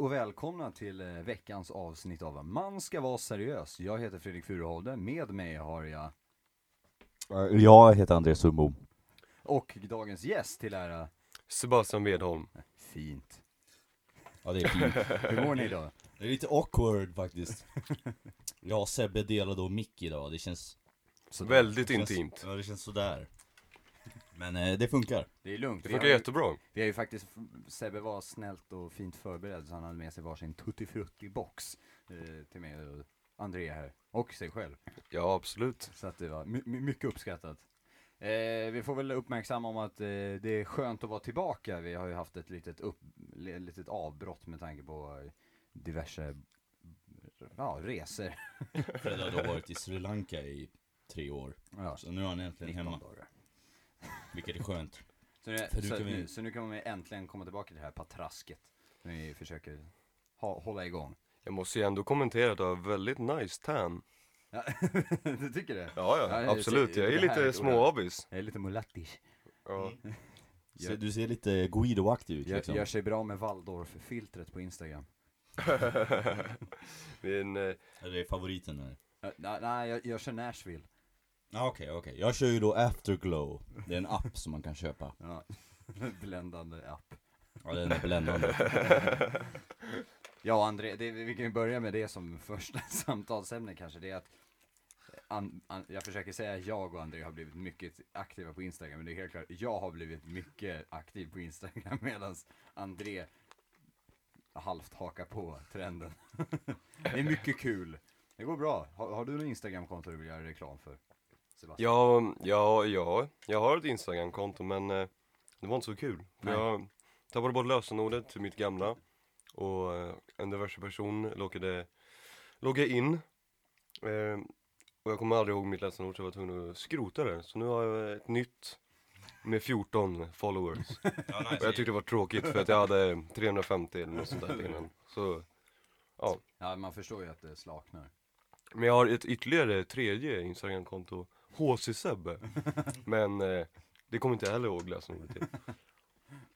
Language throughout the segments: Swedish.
och välkomna till eh, veckans avsnitt av Man ska vara seriös. Jag heter Fredrik Furuholde, med mig har jag, Jag heter André Sundbom. och dagens gäst till ära, Sebastian Wedholm. fint. Ja det är fint. Hur mår ni idag? Det är lite awkward faktiskt. Jag och Sebbe delade och mick idag, det känns... Väldigt det känns intimt. Ja det känns sådär. Men eh, det funkar. Det är lugnt. Det Vi funkar har, ju- jättebra. vi har ju faktiskt, Sebbe var snällt och fint förberedd så han hade med sig varsin Tutti Frutti box eh, till mig och André här, och sig själv. Ja, absolut. Så att det var my- my- mycket uppskattat. Eh, vi får väl uppmärksamma om att eh, det är skönt att vara tillbaka. Vi har ju haft ett litet, upp, li- litet avbrott med tanke på eh, diverse ja, resor. Fred hade varit i Sri Lanka i tre år. Ja, Så nu är han äntligen 19 hemma. dagar. Vilket är skönt. Så, det, så, kan vi- så nu kan vi äntligen komma tillbaka till det här patrasket. Som vi försöker ha, hålla igång. Jag måste ju ändå kommentera att du har väldigt nice tan. Ja, du tycker det? Ja, Ja, ja, det- absolut. Jag är det här lite är småavis. Jag är lite mulattish. Ja. Så du ser lite Guido-aktig ut liksom. gör sig bra med Waldorf-filtret på Instagram. Det är en, eh, Det är favoriten nu. Eh, Nej, nej jag, jag kör Nashville. Ja okej, okej. Jag kör ju då Afterglow. Det är en app som man kan köpa. Ja. Bländande app. Ja den är bländande. Ja, André, det, vi kan ju börja med det som första samtalsämne kanske. Det är att an, an, jag försöker säga att jag och André har blivit mycket aktiva på Instagram, men det är helt klart, jag har blivit mycket aktiv på Instagram medan André halvt hakar på trenden. det är mycket kul. Det går bra. Har, har du någon Instagram-konto du vill göra reklam för? Sebastian? ja, ja, ja, jag har ett Instagram-konto men eh, det var inte så kul. För Nej. jag tappade bort lösenordet till mitt gamla och eh, en diverse person loggade, loggade in. Eh, och jag kommer aldrig ihåg mitt lösenord så jag var tvungen att skrota det. Så nu har jag ett nytt med 14 followers. Ja, nice. Och jag tyckte det var tråkigt för att jag hade 350 eller något sånt där innan. Så, ja. Ja, man förstår ju att det slaknar. Men jag har ett ytterligare tredje Instagramkonto, HC Sebbe. Men eh, det kommer inte jag heller ihåg lösenordet till.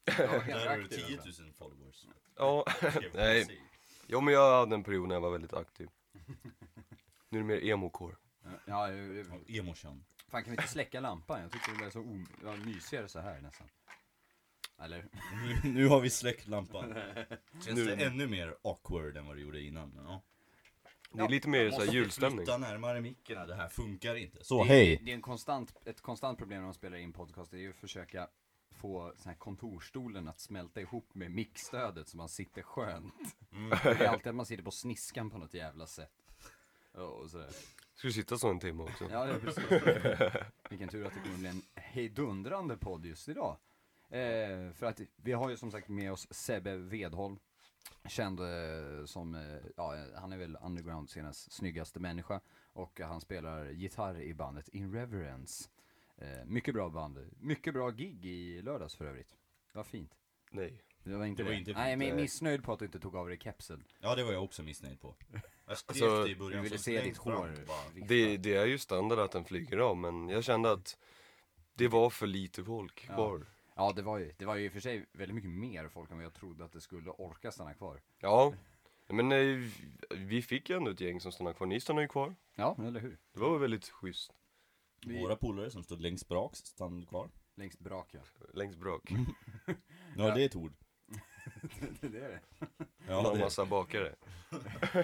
Ja, Där har du aktiv 10 ändå. 000 followers. Ja, nej. Ja men jag hade en period när jag var väldigt aktiv. Nu är det mer emo-core. Ja, jag- Emoshan. Fan kan vi inte släcka lampan? Jag tycker det blev så o- ja, mysigare så här nästan. Eller? Nu, nu har vi släckt lampan. Känns Nu- det ännu mer awkward än vad det gjorde innan? Ja. Det är lite mer Jag så här måste julstämning. flytta närmare micken, det här funkar inte. Så det, hej! Det, det är en konstant, ett konstant problem när man spelar in podcast, det är ju att försöka få sån här kontorstolen att smälta ihop med mickstödet så man sitter skönt. Det är alltid att man sitter på sniskan på något jävla sätt. Och sådär. Ska du sitta så en timme också? Ja, det är precis. Vilken tur att det kommer bli en hejdundrande podd just idag. Eh, för att vi har ju som sagt med oss Sebbe Vedholm. Känd eh, som, eh, ja, han är väl underground scenas snyggaste människa. Och han spelar gitarr i bandet Irreverence. Eh, mycket bra band. Mycket bra gig i lördags för övrigt. Var fint. Nej. Det var inte Det det. var inte Nej, men nej. missnöjd på att du inte tog av dig kepsen. Ja det var jag också missnöjd på. Jag skrev Alltså, det i början Du ville se ditt hår. Det, det är ju standard att den flyger av men jag kände att det var för lite folk kvar. Ja, det var ju, det var ju i och för sig väldigt mycket mer folk än vad jag trodde att det skulle orka stanna kvar. Ja. Men eh, vi fick ju ändå ett gäng som stannade kvar. Ni stannade ju kvar. Ja, eller hur? Det var väldigt schysst. Vi- Våra polare som stod längst bak stannade kvar. Längst brak ja. Längst brak. Ja, det är ett ord. det är det. Ja, Ja, det massa bakare.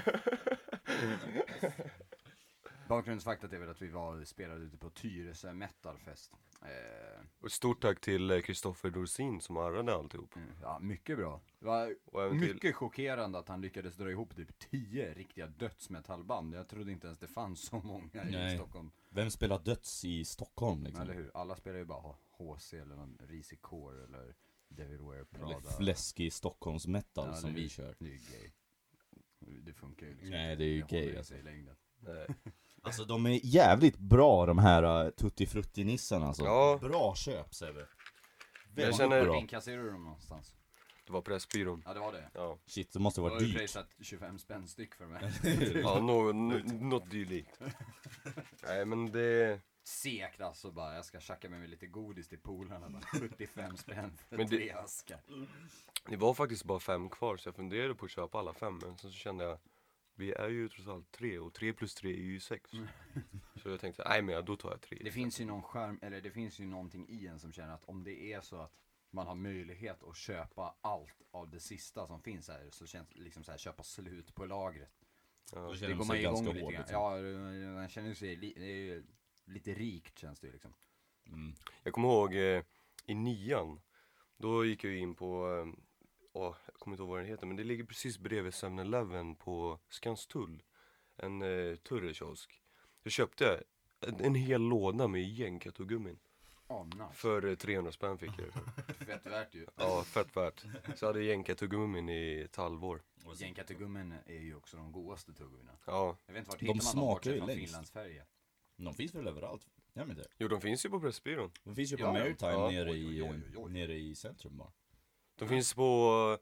Bakgrundsfaktat är väl att vi var, spelade ute på Tyresö metalfest. Eh, Och stort tack till Kristoffer Dorsin som arrade alltihop. mm, ja, mycket bra. Det var även till, mycket chockerande att han lyckades dra ihop typ 10 riktiga dödsmetallband. Jag trodde inte ens det fanns så många i Nej. Stockholm. Vem spelar döds i Stockholm liksom? Eller hur? Alla spelar ju bara HC eller någon risig core eller Devil Wear Prada. Eller fläskig Stockholms metal Ja, som vi kör. Det är ju gay. Det funkar ju liksom Nej, inte. det är ju gay, alltså. i längden. Alltså de är jävligt bra de här uh, Tutti Frutti-nissarna alltså. Ja. Bra köp Sebbe. Väldigt känner- bra. Inkasserar du dem någonstans? Det var Pressbyrån. Ja det var det. Ja, Shit, det måste Det vara var ju dyrt. prejsat 25 spänn styck för mig. ja nå, nå, något dylikt. Nej men det, segt alltså bara, jag ska tjacka med mig lite godis till polarna. bara 75 spänn för Men det- tre askar. Det var faktiskt bara fem kvar så jag funderade på att köpa alla fem men sen så kände jag Vi är ju trots allt tre och tre plus tre är ju sex Så jag tänkte, nej men då tar jag tre Det finns ju någon skärm, eller det finns ju någonting i en som känner att om det är så att man har möjlighet att köpa allt av det sista som finns här så känns det liksom så här köpa slut på lagret. ja. Då Det känner går man igång ganska lite hård grann. liksom. Ja, man känner sig li, det är ju lite rikt känns det ju liksom. Mm. Jag kommer ihåg eh, i nian Då gick jag in på, eh, åh, jag kommer inte ihåg vad den heter men det ligger precis bredvid 7-Eleven på Skanstull En eh, turrekiosk Då köpte jag en, en hel låda med jänkartuggummin Ja, nice. För eh, 300 spänn fick jag det för. Fett värt ju. Ja, fett värt Så jag hade jänkartuggummin i ett halvår Och Jänkartuggummin är ju också de godaste tuggummina. Ja, Jag vet inte vart De hittar man dem smakar bortsett ju från längst. Finlandsfärja. De finns väl överallt? Gör de inte? jo de finns ju på Pressbyrån De finns ju på Ja, ja. Maritime Ja. nere, Oj, i, oj, oj, oj. nere i centrum bara. De finns på,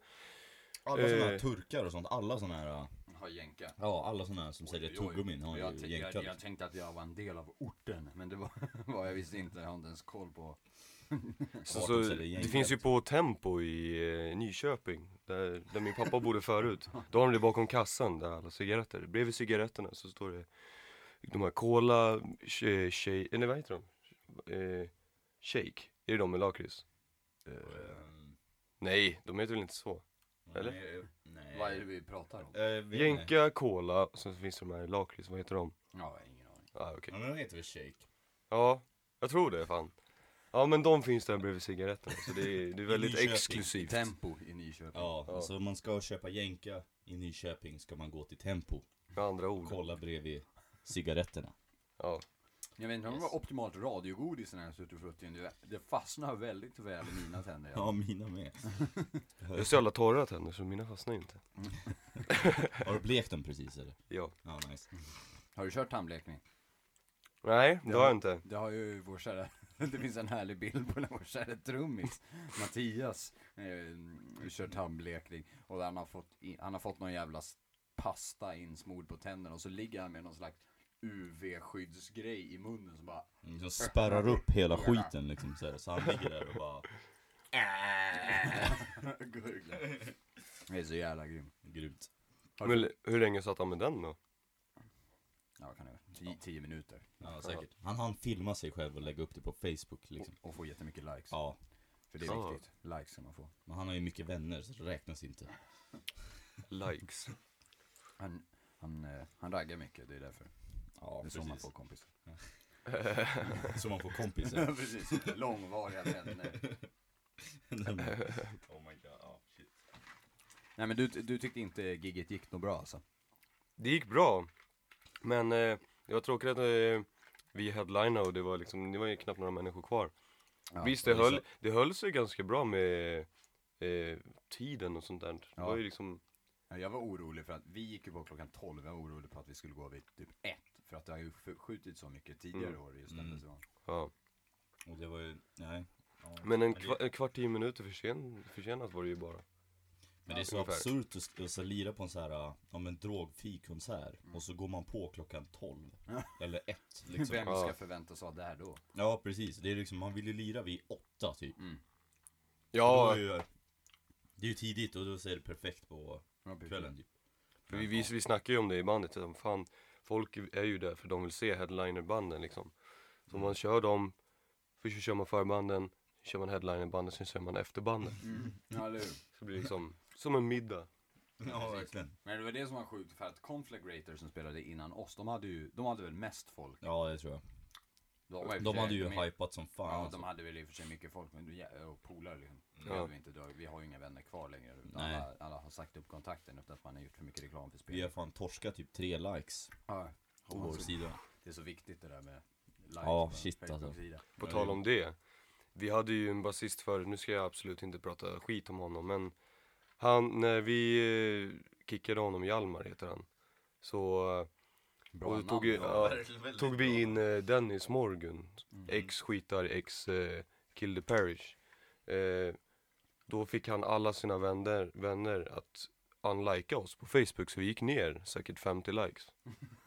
Alla såna här Eh. turkar och sånt, alla såna här, Har jänka. ja alla såna här som säljer Oj, oj, oj. tuggummin har jag, ju t- jag, jänkar. jag tänkte att jag var en del av orten, men det var vad jag visste inte. Jag har inte ens koll på. så, så, de säljer det jänkar. finns ju på Tempo i eh, Nyköping Där, där min pappa bodde förut Då har de det bakom kassan där alla cigaretter Bredvid cigaretterna så står det De här Cola, sh- shake, eller vad heter de? Eh, shake, är det de med lakrits? Ehm, Nej, de heter väl inte så? Eller? Nej. nej. Vad är det vi pratar om? Eh, vet inte. Jänka, Cola, och så finns det de här lakrits, vad heter de? Ja, ingen aning. Ah, okej. Ja men de heter väl shake? Ja, jag tror det fan Ja men de finns där bredvid cigaretterna så det är, det är väldigt Nyköping. exklusivt Tempo i Nyköping. Ja, Ja. alltså om man ska köpa jänka i Nyköping ska man gå till Tempo. Med andra ord Kolla bredvid cigaretterna. Ja, Jag vet inte om det var optimalt radiogodis när jag suttit frutten. Det, det fastnar väldigt väl i mina tänder. Ja, mina med. jag har så jävla torra tänder så mina fastnar ju inte Har du blekt dem precis eller? Ja Ja, nice. Har du kört tandblekning? Nej, det har jag inte Det har ju vår kära, det finns en härlig bild på när vår kära trummis Mattias eh, kör tandblekning och han har fått, han har fått någon jävla pasta insmord på tänderna och så ligger han med någon slags UV-skyddsgrej i munnen som bara Mm, Som spärrar upp hela skiten liksom så, här. så han ligger där och bara gurglar. Det är så jävla grym. grymt. Men hur länge satt han med den då? Ja, kan det vara. Tio, tio minuter. Ja, säkert. Han hann filma sig själv och lägga upp det på Facebook liksom. Och, och få jättemycket likes. Ja, För det är Ja. viktigt. Likes ska man få. men han har ju mycket vänner så det räknas inte. Likes Han, han, eh, han raggar mycket, det är därför. Ja, det är så man får kompisar. Så man får kompisar. precis. Långvariga vänner. oh my god, ja, shit. Nej men du, du tyckte inte gigget gick något bra alltså? Det gick bra Men eh, det var tråkigt att eh, vi headlinade och det var liksom, det var ju knappt några människor kvar Ja, Visst det höll, det höll sig ganska bra med eh, tiden och sånt där Det Ja. var ju liksom, Ja, Jag var orolig för att, vi gick ju på klockan 12, jag var orolig på att vi skulle gå vid typ 1 För att det har ju förskjutit så mycket tidigare Mm. år just den Mm. ja Och det var ju, nej. Ja. Men en, kva, en kvart, tio minuter försen, försenat var det ju bara Men det är så Ungefär. absurt att, att så lira på en så här, om en drogfri konsert och så går man på klockan 12 Ja. eller 1 liksom. Vem Ja. ska förväntas vara där då? Ja precis, det är liksom, man vill ju lira vid 8 typ. Mm. Ja, är ju, det är ju tidigt och då ser det perfekt på Ja, kvällen typ. för vi, vi, vi snackade ju om det i bandet, att fan Folk är ju där för de vill se headlinerbanden liksom Så om man kör dem, först kör man förbanden, kör man headlinerbanden, sen kör man efterbanden Mm. Ja, hur? Så blir det liksom, som en middag Ja verkligen. Men det var det som var sjukt, för att Conflagrator som spelade innan oss, de hade ju, de hade väl mest folk? Ja det tror jag. De, De hade ju hypat som fan Ja, alltså. de hade väl i och för sig mycket folk, men och polare liksom. Det Ja. hade vi, inte dragit. vi har ju inga vänner kvar längre. utan Nej. Alla, alla har sagt upp kontakten efter att man har gjort för mycket reklam för spel. Vi har fan torskat typ tre likes Ja, på vår så- sida. Det är så viktigt det där med likes Ja, på shit, alltså. Facebook-sida. På tal om det. Vi hade ju en basist förut, nu ska jag absolut inte prata skit om honom men Han, när vi eh, kickade honom, Hjalmar heter han Så Bra Och namn. tog ja. tog vi in eh, Dennis Morgan Mm. Ex skitar, ex eh, the Parish eh, Då fick han alla sina vänner, vänner att unlika oss på Facebook så vi gick ner säkert 50 likes.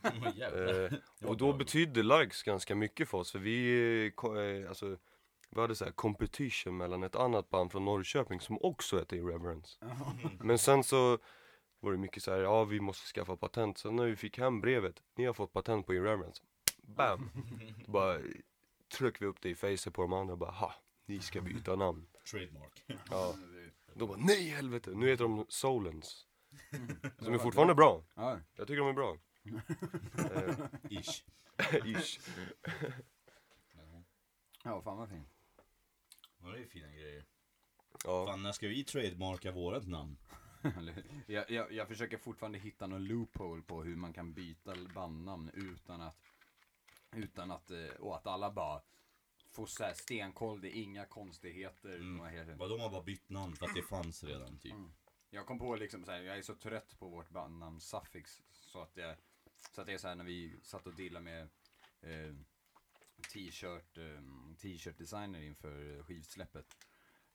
Eh, och då betydde likes ganska mycket för oss för vi, eh, ko- eh, alltså, vi hade så här competition mellan ett annat band från Norrköping som också hette Irreverence. Men sen så var det mycket så här, ja vi måste skaffa patent. Sen när vi fick hem brevet, ni har fått patent på Irreverence. Bam! Då bara tryckte vi upp det i facet på de andra och bara, ha, ni ska byta namn. Trademark. Ja. De bara, nej helvete, nu heter de Solens. Som är fortfarande bra. Ja, Jag tycker de är bra. Eh, Ish. Ish. ja fan vad fint. Ja, det är fina grejer. Ja. Fan, när ska vi trademarka vårat namn? Jag, jag, jag försöker fortfarande hitta någon loophole på hur man kan byta bandnamn utan att, utan att, eh, och att alla bara får så här stenkoll, det är inga konstigheter. Mm. och hela- Vad de har bara bytt namn för att det fanns redan typ. Jag kom på liksom så här, jag är så trött på vårt bandnamn Suffix så att jag, så att det är så här när vi satt och dealade med eh, t-shirt, eh, t-shirt designer inför skivsläppet.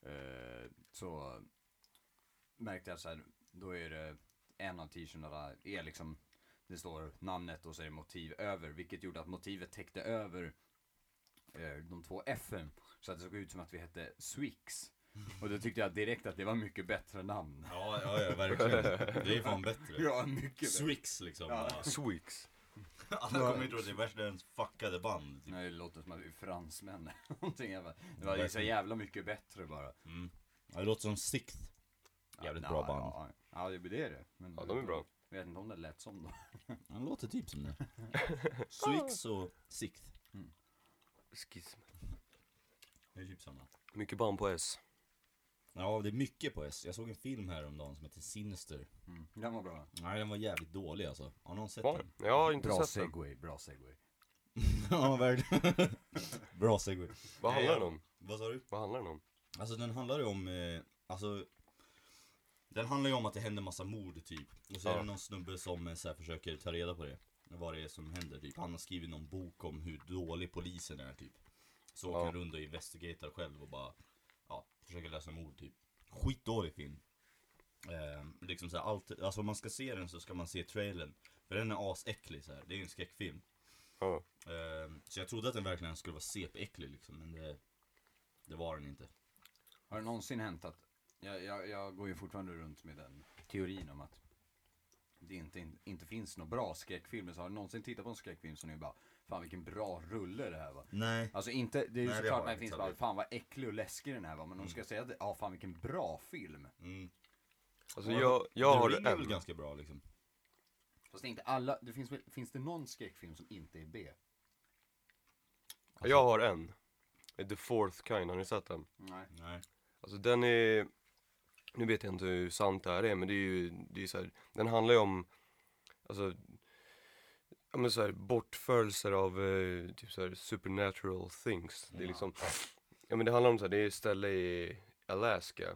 Eh, så märkte jag så här, då är det en av t-shirtarna är liksom, det står namnet och så är det motiv över, vilket gjorde att motivet täckte över eh, de två F så att det såg ut som att vi hette Swix. Och då tyckte jag direkt att det var mycket bättre namn. Ja, ja, ja, verkligen. Det är fan bättre. Ja, mycket bättre. Swix liksom. Ja. Sweeks. Alla kommer ju tro att det är världens fuckade band. Typ. Nej, det låter som att vi är fransmän eller någonting. Det var ju så jävla mycket bättre bara. Mm. Ja, det låter som Sixth. Jävligt ja, bra ja, band. Ja, ja, det det är det. Men Ja, de är bra. Jag vet inte om det lät som då. Han låter typ som det. Swix och Sixth. Skism. Det är typ samma. Mycket band på S. Ja, det är mycket på S. Jag såg en film häromdagen som heter Sinister. Mm. Den var bra. Nej, den var jävligt dålig alltså. Har någon sett Var den? det? Jag har inte Bra sett den. segway, bra segway. ja, verkligen. Bra segway. Vad handlar den om? Vad sa du? Vad handlar den om? Alltså den handlar ju om, eh, alltså Den handlar ju om att det händer massa mord typ. Och så är Ja. det någon snubbe som eh, så här, försöker ta reda på det. Vad det är som händer typ. Han har skrivit någon bok om hur dålig polisen är typ. Så åker Ja. han runt och investigatar själv och bara Ja, försöker lösa mord typ. Skitdålig film. Eh, Liksom så här, allt, alltså om man ska se den så ska man se trailern. För den är asäcklig så här. det är ju en skräckfilm. Ja. eh, Så jag trodde att den verkligen skulle vara CP-äcklig liksom Men det, det var den inte. Har det någonsin hänt att, jag, jag, jag går ju fortfarande runt med den teorin om att det inte, inte finns några bra skräckfilmer. Så har du någonsin tittat på en skräckfilm som ni bara, fan vilken bra rulle det här var. Nej Alltså inte, det är ju Nej, det såklart när det jag finns bara, fan vad äcklig och läskig den här var. Men de ska säga att, ja fan vilken bra film. Mm. Alltså jag, jag The har är väl en. ganska bra liksom. Fast det är inte alla, det finns finns det någon skräckfilm som inte är B? Jag har en. The Fourth Kind, har ni sett den? Nej. Nej. Alltså den är, nu vet jag inte hur sant det här är men det är ju, det är så här, den handlar ju om, alltså, ja men så här, bortförelser av eh, typ så här supernatural things. Det är liksom, ja men det handlar om så här, det är ett ställe i Alaska.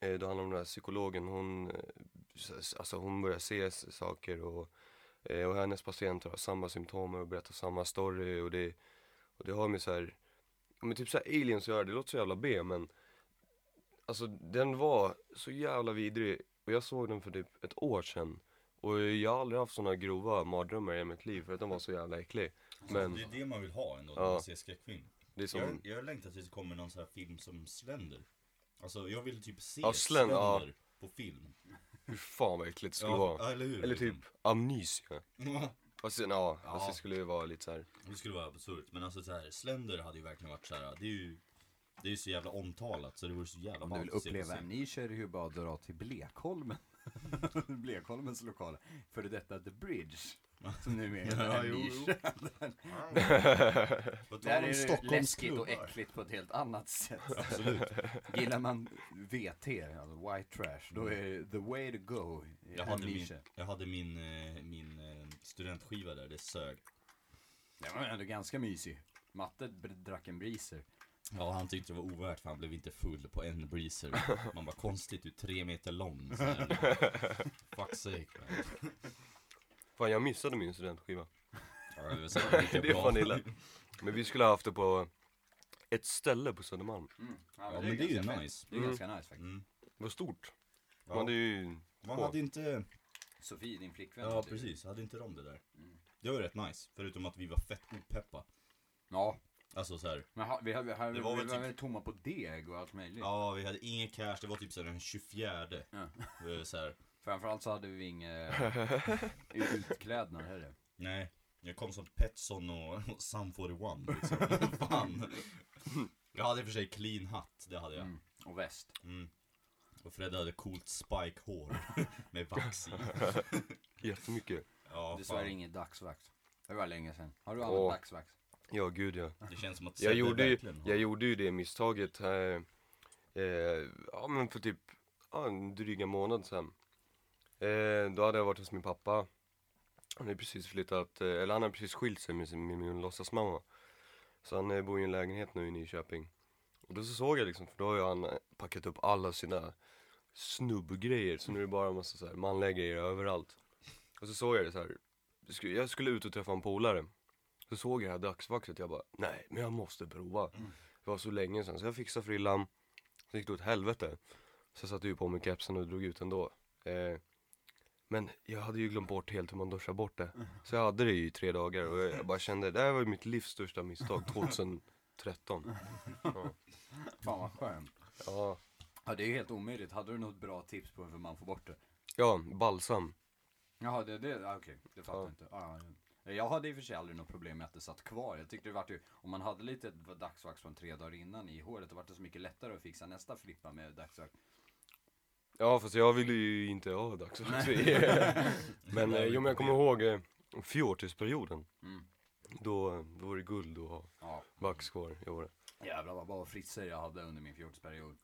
Eh, då handlar det om den här psykologen, hon, eh, alltså hon börjar se saker och, eh, och hennes patienter har samma symptom och berättar samma story och det, och det har med så här, ja men typ så här aliens att göra, det låter så jävla B men Alltså den var så jävla vidrig och jag såg den för typ ett år sedan Och jag har aldrig haft såna grova mardrömmar i mitt liv för att den var så jävla äcklig Men Det är det man vill ha ändå när Ja. man ser skräckfilm. det är som, Jag, jag längtar tills det kommer någon sån här film som Slender. Alltså jag vill typ se Ja, Slender, ja. på film. hur fan vad äckligt det skulle vara ja, eller hur? Eller typ amnesia liksom. Fast, sen, ja, Ja. fast det skulle ju vara lite så här. Det skulle vara absurt. Men alltså så här, Slender hade ju verkligen varit så här. det är ju det är ju så jävla omtalat så det vore så jävla Om du vill uppleva en nisch är det ju bara att dra till Blekholmen. Blekholmens lokal. För detta The Bridge. Som numera är Ja, jo, tal Där är det läskigt och äckligt på ett helt annat sätt. Absolut. Gillar man VT, alltså white trash, då är det the way to go. Jag hade min, jag hade min, eh, min eh, studentskiva där, det sög. Den var ändå ganska mysig. Matte drack en breezer. Ja, han tyckte det var ovärt för han blev inte full på en breezer. Man var konstigt, du är tre meter lång. Så här. Fuck sake. man. Fan jag missade min studentskiva Ja, det Det är bra. fan illa Men vi skulle ha haft det på ett ställe på Södermalm Ja, men det är ju nice. Det är ganska nice faktiskt. Mm. Det var stort Ja. Man hade ju Man hade inte, Sofie, din flickvän. Ja hade precis, hade inte de det där? Mm. Det var ju rätt nice, förutom att vi var fett opeppa. Ja, Alltså så här. men ha, vi, hade, vi, hade, Det var vi väl var typ- tomma på deg och allt möjligt. Ja, vi hade ingen cash, det var typ så här den 24 Ja. Eh, så här. Framförallt så hade vi inga utklädnad heller. Nej, jag kom som Petson och, och Sum 41 liksom. Fan. Jag hade i och för sig clean hatt, det hade jag. Mm. Och väst. Mm. Och Fred hade coolt spike-hår med vax i. Jättemycket. Ja, Dessvärre inget dagsvax. Det var länge sedan. Har du använt dagsvax? Ja, gud ja. Det känns som att Jag gjorde, ju, jag gjorde ju det misstaget eh, eh, ja men för typ ja, en dryga månad sedan. Eh, då hade jag varit hos min pappa. Han hade precis flyttat, eh, eller han hade precis skilt sig med, sin, med min låtsasmamma. Så han eh, bor i en lägenhet nu i Nyköping. Och då så såg jag liksom, för då har ju han packat upp alla sina snubbgrejer. Så nu är det bara en massa så här manliga grejer överallt. Och så såg jag det så här. Jag skulle ut och träffa en polare. Så såg jag det här dagsvaxet, jag bara, nej men jag måste prova. Det var så länge sedan, så jag fixade frillan. Så gick det åt helvete. Så jag satte ju på mig kepsen och drog ut ändå. Eh, men jag hade ju glömt bort helt hur man duschar bort det. Så jag hade det i tre dagar och jag bara kände, det här var ju mitt livs största misstag 2013. Ja. Fan vad skönt. Ja, Ja det är ju helt omöjligt. Hade du något bra tips på hur man får bort det? ja balsam. Jaha, det, det, ah, okej, det fattar Ja. jag inte. Ah, ja. Jag hade i och för sig aldrig något problem med att det satt kvar. Jag tyckte det vart ju, om man hade lite dagsvax från tre dagar innan i håret, då vart det så mycket lättare att fixa nästa flippa med dagsvax. Ja fast jag ville ju inte ha dagsvax. men eh, jo men jag kommer ihåg eh, fjortisperioden. Mm. Då, då var det guld att ha Ja, vax kvar i håret. jävlar vad bra frisser jag hade under min fjortisperiod.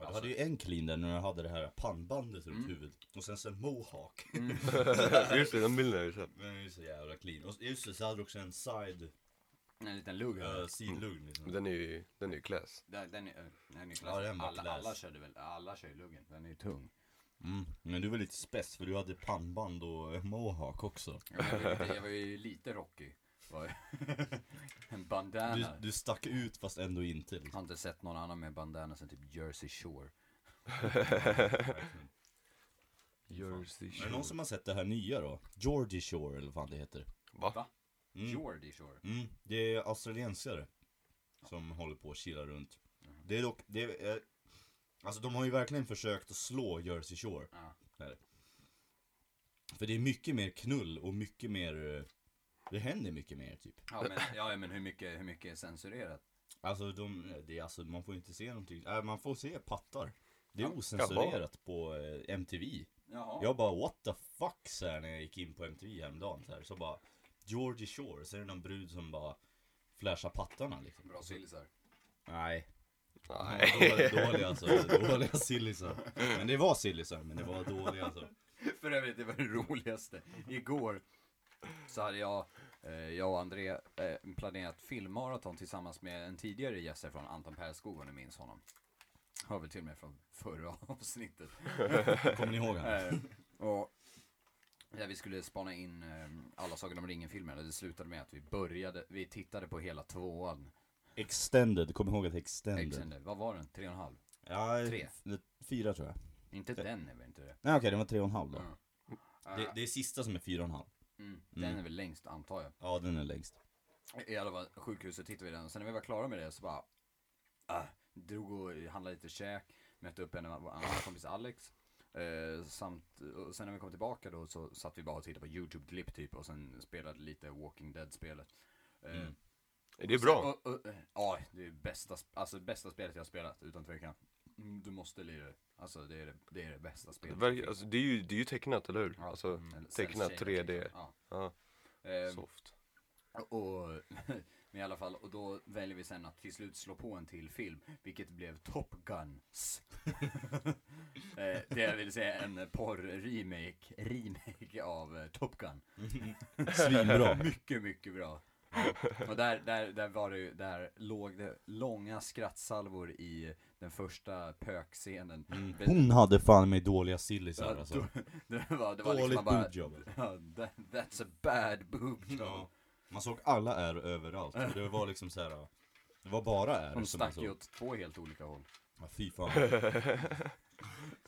Ja, du hade ju en clean där när du hade det här pannbandet runt Mm. huvudet. Och sen så en mohawk. Just det, den bilden har jag sett. Men det är så jävla clean. Och just det, så hade du också en side, En liten lugg här. uh, sidlugg liksom. Den är ju, den är ju class. Den, den är, den är klass. Ja, den alla, alla körde väl, alla kör ju luggen. Den är ju tung. Mm. Men du var lite spess för du hade pannband och mohawk också. Jag var, ju lite, jag var ju lite rockig. Jag. en Du, bandana. du stack ut fast ändå inte Jag liksom. har inte sett någon annan med bandana sen typ Jersey Shore. Jersey Är det någon som har sett det här nya då? Georgie Shore eller vad fan det heter. Va? Va? Mm. Geordie Shore. Mm. Det är australiensare som håller på att chilla runt. Det är dock, det är, eh, alltså de har ju verkligen försökt att slå Jersey Shore. Ja. För det är mycket mer knull och mycket mer, eh, det händer mycket mer typ. Ja men, ja, men hur, mycket, hur mycket är censurerat? Alltså, de, det är alltså man får inte se någonting, äh, man får se pattar. Det är Ja. osensurerat på eh, MTV. Jaha. Jag bara what the fuck så här när jag gick in på MTV häromdagen så här. Så bara Georgie Shore, så är det någon brud som bara flashar pattarna liksom. Bra sillisar. Nej. Nej. Dåliga, dåliga alltså, dåliga sillisar. Men det var sillisar, men det var dåliga alltså. För övrigt, det var det roligaste. Igår så hade jag, jag och André eh, planerat filmmaraton tillsammans med en tidigare gäst från Anton Perskog om ni minns honom. Hör väl till och med från förra avsnittet. Kommer ni ihåg han? Eh, och där vi skulle spana in eh, alla Sagan om ringen-filmerna. Det slutade med att vi började, vi tittade på hela tvåan. Extended, kom ihåg att Extended. Extended. Vad var den? Tre och en halv? Ja, Tre. Fyra tror jag. Inte den är väl inte det? Nej okej, den var tre och en halv då. Ja. Det, det är sista som är fyra och en halv. Mm, den är väl längst antar jag. Ja, den är längst. I alla fall, sjukhuset tittade vi den och sen när vi var klara med det så bara ah, Drog och handlade lite käk, mötte upp en av andra kompis Alex eh, Samt, och sen när vi kom tillbaka då så satt vi bara och tittade på YouTube-klipp typ och sen spelade lite Walking Dead-spelet eh, Mm. Är det bra? och, och, Ja, det är bästa, alltså bästa spelet jag har spelat utan tvekan Du måste lira det, alltså det är det, det, är det bästa Det, spelet verkar, alltså, det, är ju, det är ju tecknat, eller hur? Ja, Alltså, mm, tecknat cell-shaded 3D. liksom. Ja. Ja, Eh, soft. Och, men i alla fall, och då väljer vi sen att till slut slå på en till film, vilket blev Top Guns. eh, det vill säga en porr-remake, remake av eh, Top Gun. Svinbra. Mycket, mycket bra. Och där, där, där var det ju, där låg det långa skrattsalvor i den första pökscenen. Mm. Hon hade fan med dåliga sillisar Ja, alltså. då- det var, det var liksom Dåligt man bara, boobjob. ja, that, that's a bad boob job. Ja. Man såg alla är överallt. Det var liksom så här. Det var bara är De som stack ju åt två helt olika håll. Ja, fy fan.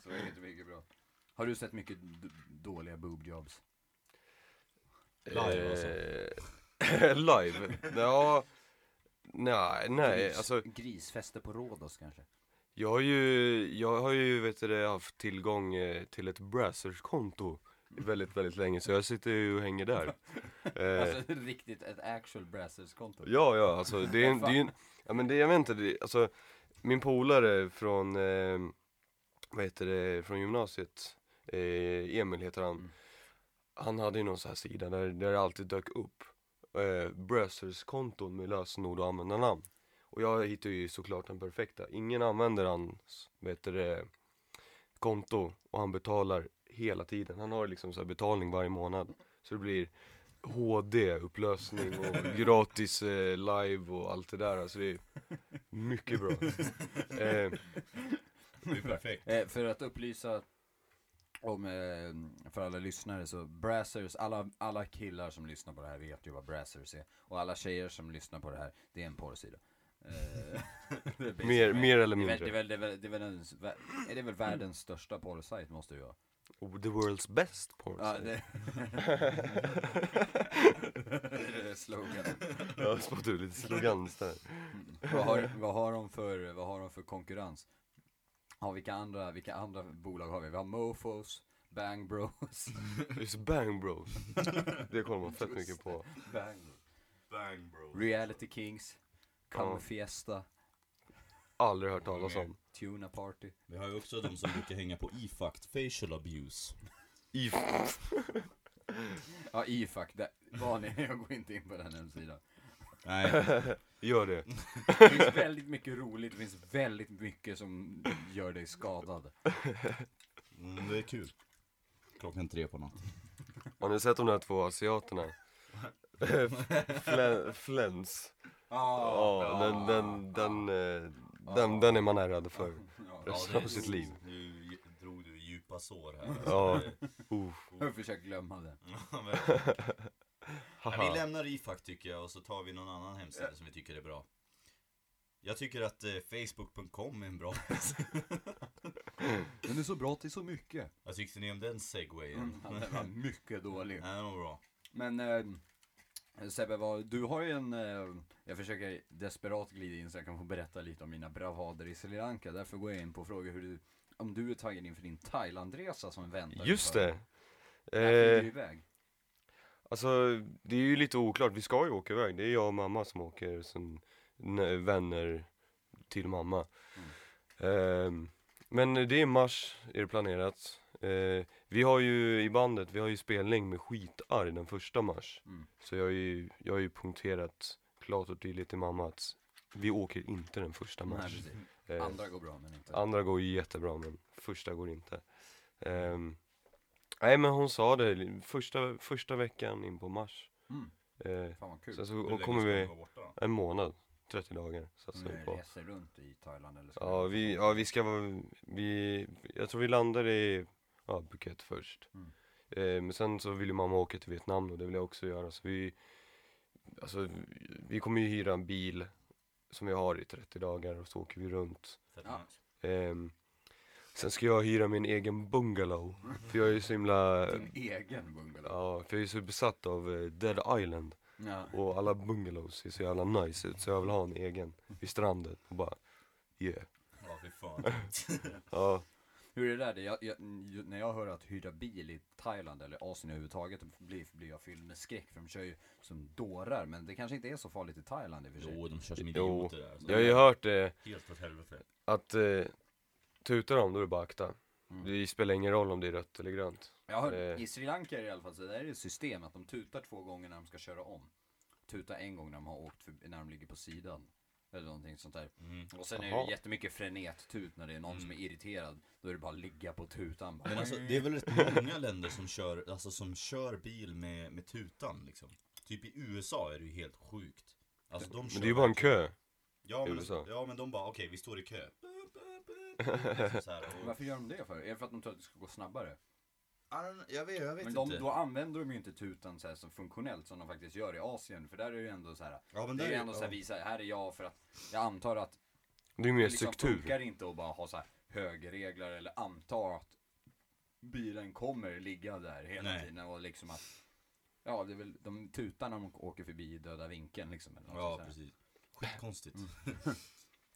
Så det är inte mycket bra. Har du sett mycket dåliga boobjobs? Live alltså. Live? Ja, nej, nej, Gris, alltså Grisfester på Rhodos kanske? jag har ju, jag har ju vet du, haft tillgång eh, till ett Brazzers-konto väldigt, väldigt länge så jag sitter ju och hänger där. Eh, Alltså riktigt ett actual Brazzers-konto? Ja, ja, alltså det är, en- det är ju en- ja men det, jag vet inte, det, alltså min polare från, eh, vad heter det, från gymnasiet, eh, Emil heter han. Mm. Han hade ju någon sån här sida där, där det alltid dök upp eh, Brazzers konton med lösenord och användarnamn. Och jag hittar ju såklart den perfekta. Ingen använder hans, heter det, konto och han betalar hela tiden. Han har liksom så här betalning varje månad. Så det blir HD-upplösning och gratis eh, live och allt det där. Alltså det är mycket bra. Eh, Det är perfekt. Eh, för att upplysa om, eh, för alla lyssnare så Brazzers, alla, alla killar som lyssnar på det här vet ju vad Brazzers är. Och alla tjejer som lyssnar på det här, det är en porrsida. Eh, det är basically- mer, mer eller mindre. Det är väl, det är väl, det är väl, en, är det väl världens största porrsajt måste det ju vara. Oh, The world's best porn Ja, det... det är sloganen. Jag har spått ut lite slogans där. vad, har, vad, har de för, vad har de för konkurrens? Ja, vilka andra, vilka andra bolag har vi? Vi har Mofos, Bang Bros. Just Bang Bros. Det kollar man fett mycket på. Bang Bros. Bang bro. Reality Kings, Come Ja. Fiesta, Aldrig hört talas om. Tuna Party. Vi har ju också de som brukar hänga på IFACT, facial abuse. I Ja, IFAC, där var ni, jag går inte in på den hemsidan. Nej, Gör det. Det finns väldigt mycket roligt, det finns väldigt mycket som gör dig skadad. mm, det är kul. Klockan tre på natten. Har ni sett de där två asiaterna? Flen, flens. Ja, den, den, den, eh, den, den är man ärrad för. Resten av sitt liv. Nu drog du djupa sår här. Ja. Uh, Jag har försökt glömma det. Ja, Ja, vi lämnar IFAC tycker jag och så tar vi någon annan hemsida som vi tycker är bra. Jag tycker att eh, Facebook.com är en bra Den är så bra till så mycket. Vad tyckte ni om den segwayen? Ja, den var mycket dålig. Nej, den var bra. Men eh, Sebbe, vad, du har ju en, eh, jag försöker desperat glida in så jag kan få berätta lite om mina bravader i Sri Lanka. Därför går jag in på frågor hur du, om du är taggad inför din Thailandresa som väntar. Just det. När flyger Eh, du iväg? Alltså, det är ju lite oklart. Vi ska ju åka iväg. Det är jag och mamma som åker, sen vänner till mamma. Ehm, men det är mars, är det planerat. Eh, vi har ju i bandet, vi har ju spelning med skitarg den första mars. Mm. Så jag har ju, jag har ju punkterat klart och tydligt till mamma att vi åker inte den första Nej, mars. precis. Eh, Andra går bra men inte. Andra går jättebra men första går inte. Ehm, nej men hon sa det, första, första veckan in på mars. Mm. Eh, Fan vad kul. sen så Hur och länge kommer ska vi ni vara borta då? en månad, 30 dagar satsar vi på. reser runt i Thailand eller så? Ja vi, ja vi ska vara, vi, jag tror vi landar i, ja Phuket först. Mm. Eh, men sen så vill ju mamma åka till Vietnam och det vill jag också göra så vi, alltså vi kommer ju hyra en bil som vi har i 30 dagar och så åker vi runt. Ja. Ehm, sen ska jag hyra min egen bungalow. För jag är ju så himla, Din egen bungalow? ja, för jag är så besatt av eh, Dead Island. Ja. Och alla bungalows ser så jävla nice ut. Så jag vill ha en egen vid stranden och bara, yeah. Ja, fy fan. Ja, Hur är det där? Det- Jag, jag, när jag hör att hyra bil i Thailand eller Asien överhuvudtaget blir, blir jag fylld med skräck för de kör ju som dårar men det kanske inte är så farligt i Thailand i och för sig. Jo, de kör som idioter där. Så jag har ju hört det, Helt åt helvete. att eh, tutar de då är det bara akta. Mm. Det spelar ingen roll om det är rött eller grönt. Jag har, Eh. I Sri Lanka är det i alla fall så där är det ett system att de tutar två gånger när de ska köra om. Tutar en gång när de har åkt för, när de ligger på sidan. Eller någonting sånt där. Mm. Och sen är det jättemycket frenet-tut när det är någon som är irriterad. Då är det bara att ligga på tutan. Bara, Men alltså, det är väl rätt många länder som kör, alltså, som kör bil med, med tutan liksom. Typ i USA är det ju helt sjukt. Alltså, de Men det är ju bara en kö. Ja men, USA. ja men de bara, okej vi står i kö. Liksom så här, och, Varför gör de det för? Är det för att de tror att det ska gå snabbare? Jag vet, jag vet Men de, inte. då använder de ju inte tutan så här så funktionellt som de faktiskt gör i Asien. För där är det ju ändå så här. Ja men Det är ju ändå så här ja. visa, här är jag för att jag antar att Det är mer liksom struktur. funkar inte att bara ha så här högerregler eller anta att bilen kommer ligga där hela Nej. tiden och liksom att Ja, det är väl, de tutar när de åker förbi döda vinkeln liksom eller Ja, precis. Skitkonstigt.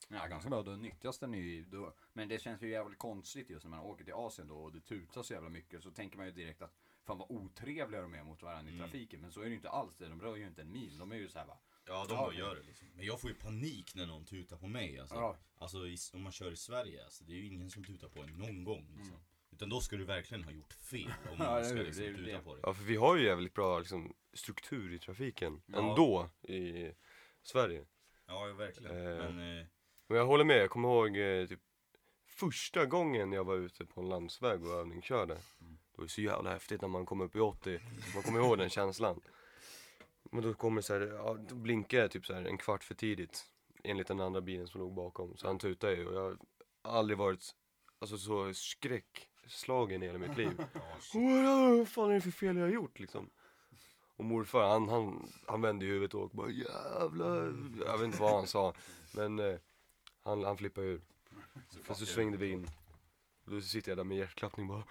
Ja, ganska bra. Då nyttjas den ju då. Men det känns ju jävligt konstigt just när man åker till Asien då och det tutas så jävla mycket. Så tänker man ju direkt att fan vad otrevliga de är mot varandra i Mm. trafiken. Men så är det ju inte alls det. De rör ju inte en mil. De är ju så här bara. Ja, de bara gör det liksom. Men jag får ju panik när någon tutar på mig alltså. Ja. Alltså i, om man kör i Sverige, alltså, det är ju ingen som tutar på en någon gång liksom. Mm. Utan då ska du verkligen ha gjort fel om Ja, någon eller ska hur? liksom Det är ju tuta det. på dig. Ja, för vi har ju jävligt bra liksom, struktur i trafiken Ja. ändå i Sverige. Ja, verkligen. Eh. Men eh, Men jag håller med, jag kommer ihåg eh, typ första gången jag var ute på en landsväg och övningskörde. Det var så jävla häftigt när man kom upp i 80, man kommer ihåg den känslan. Men då kommer så här, ja, då blinkar jag typ så här en kvart för tidigt enligt den andra bilen som låg bakom. Så han tutade ju och jag har aldrig varit alltså, så skräckslagen i hela mitt liv. Vad fan är det för fel jag har gjort liksom? Och morfar han, han, han vände huvudet och bara jävlar. Jag vet inte vad han sa. Men eh, han, han flippade ur. För så svängde vi in. Och då sitter jag där med hjärtklappning bara.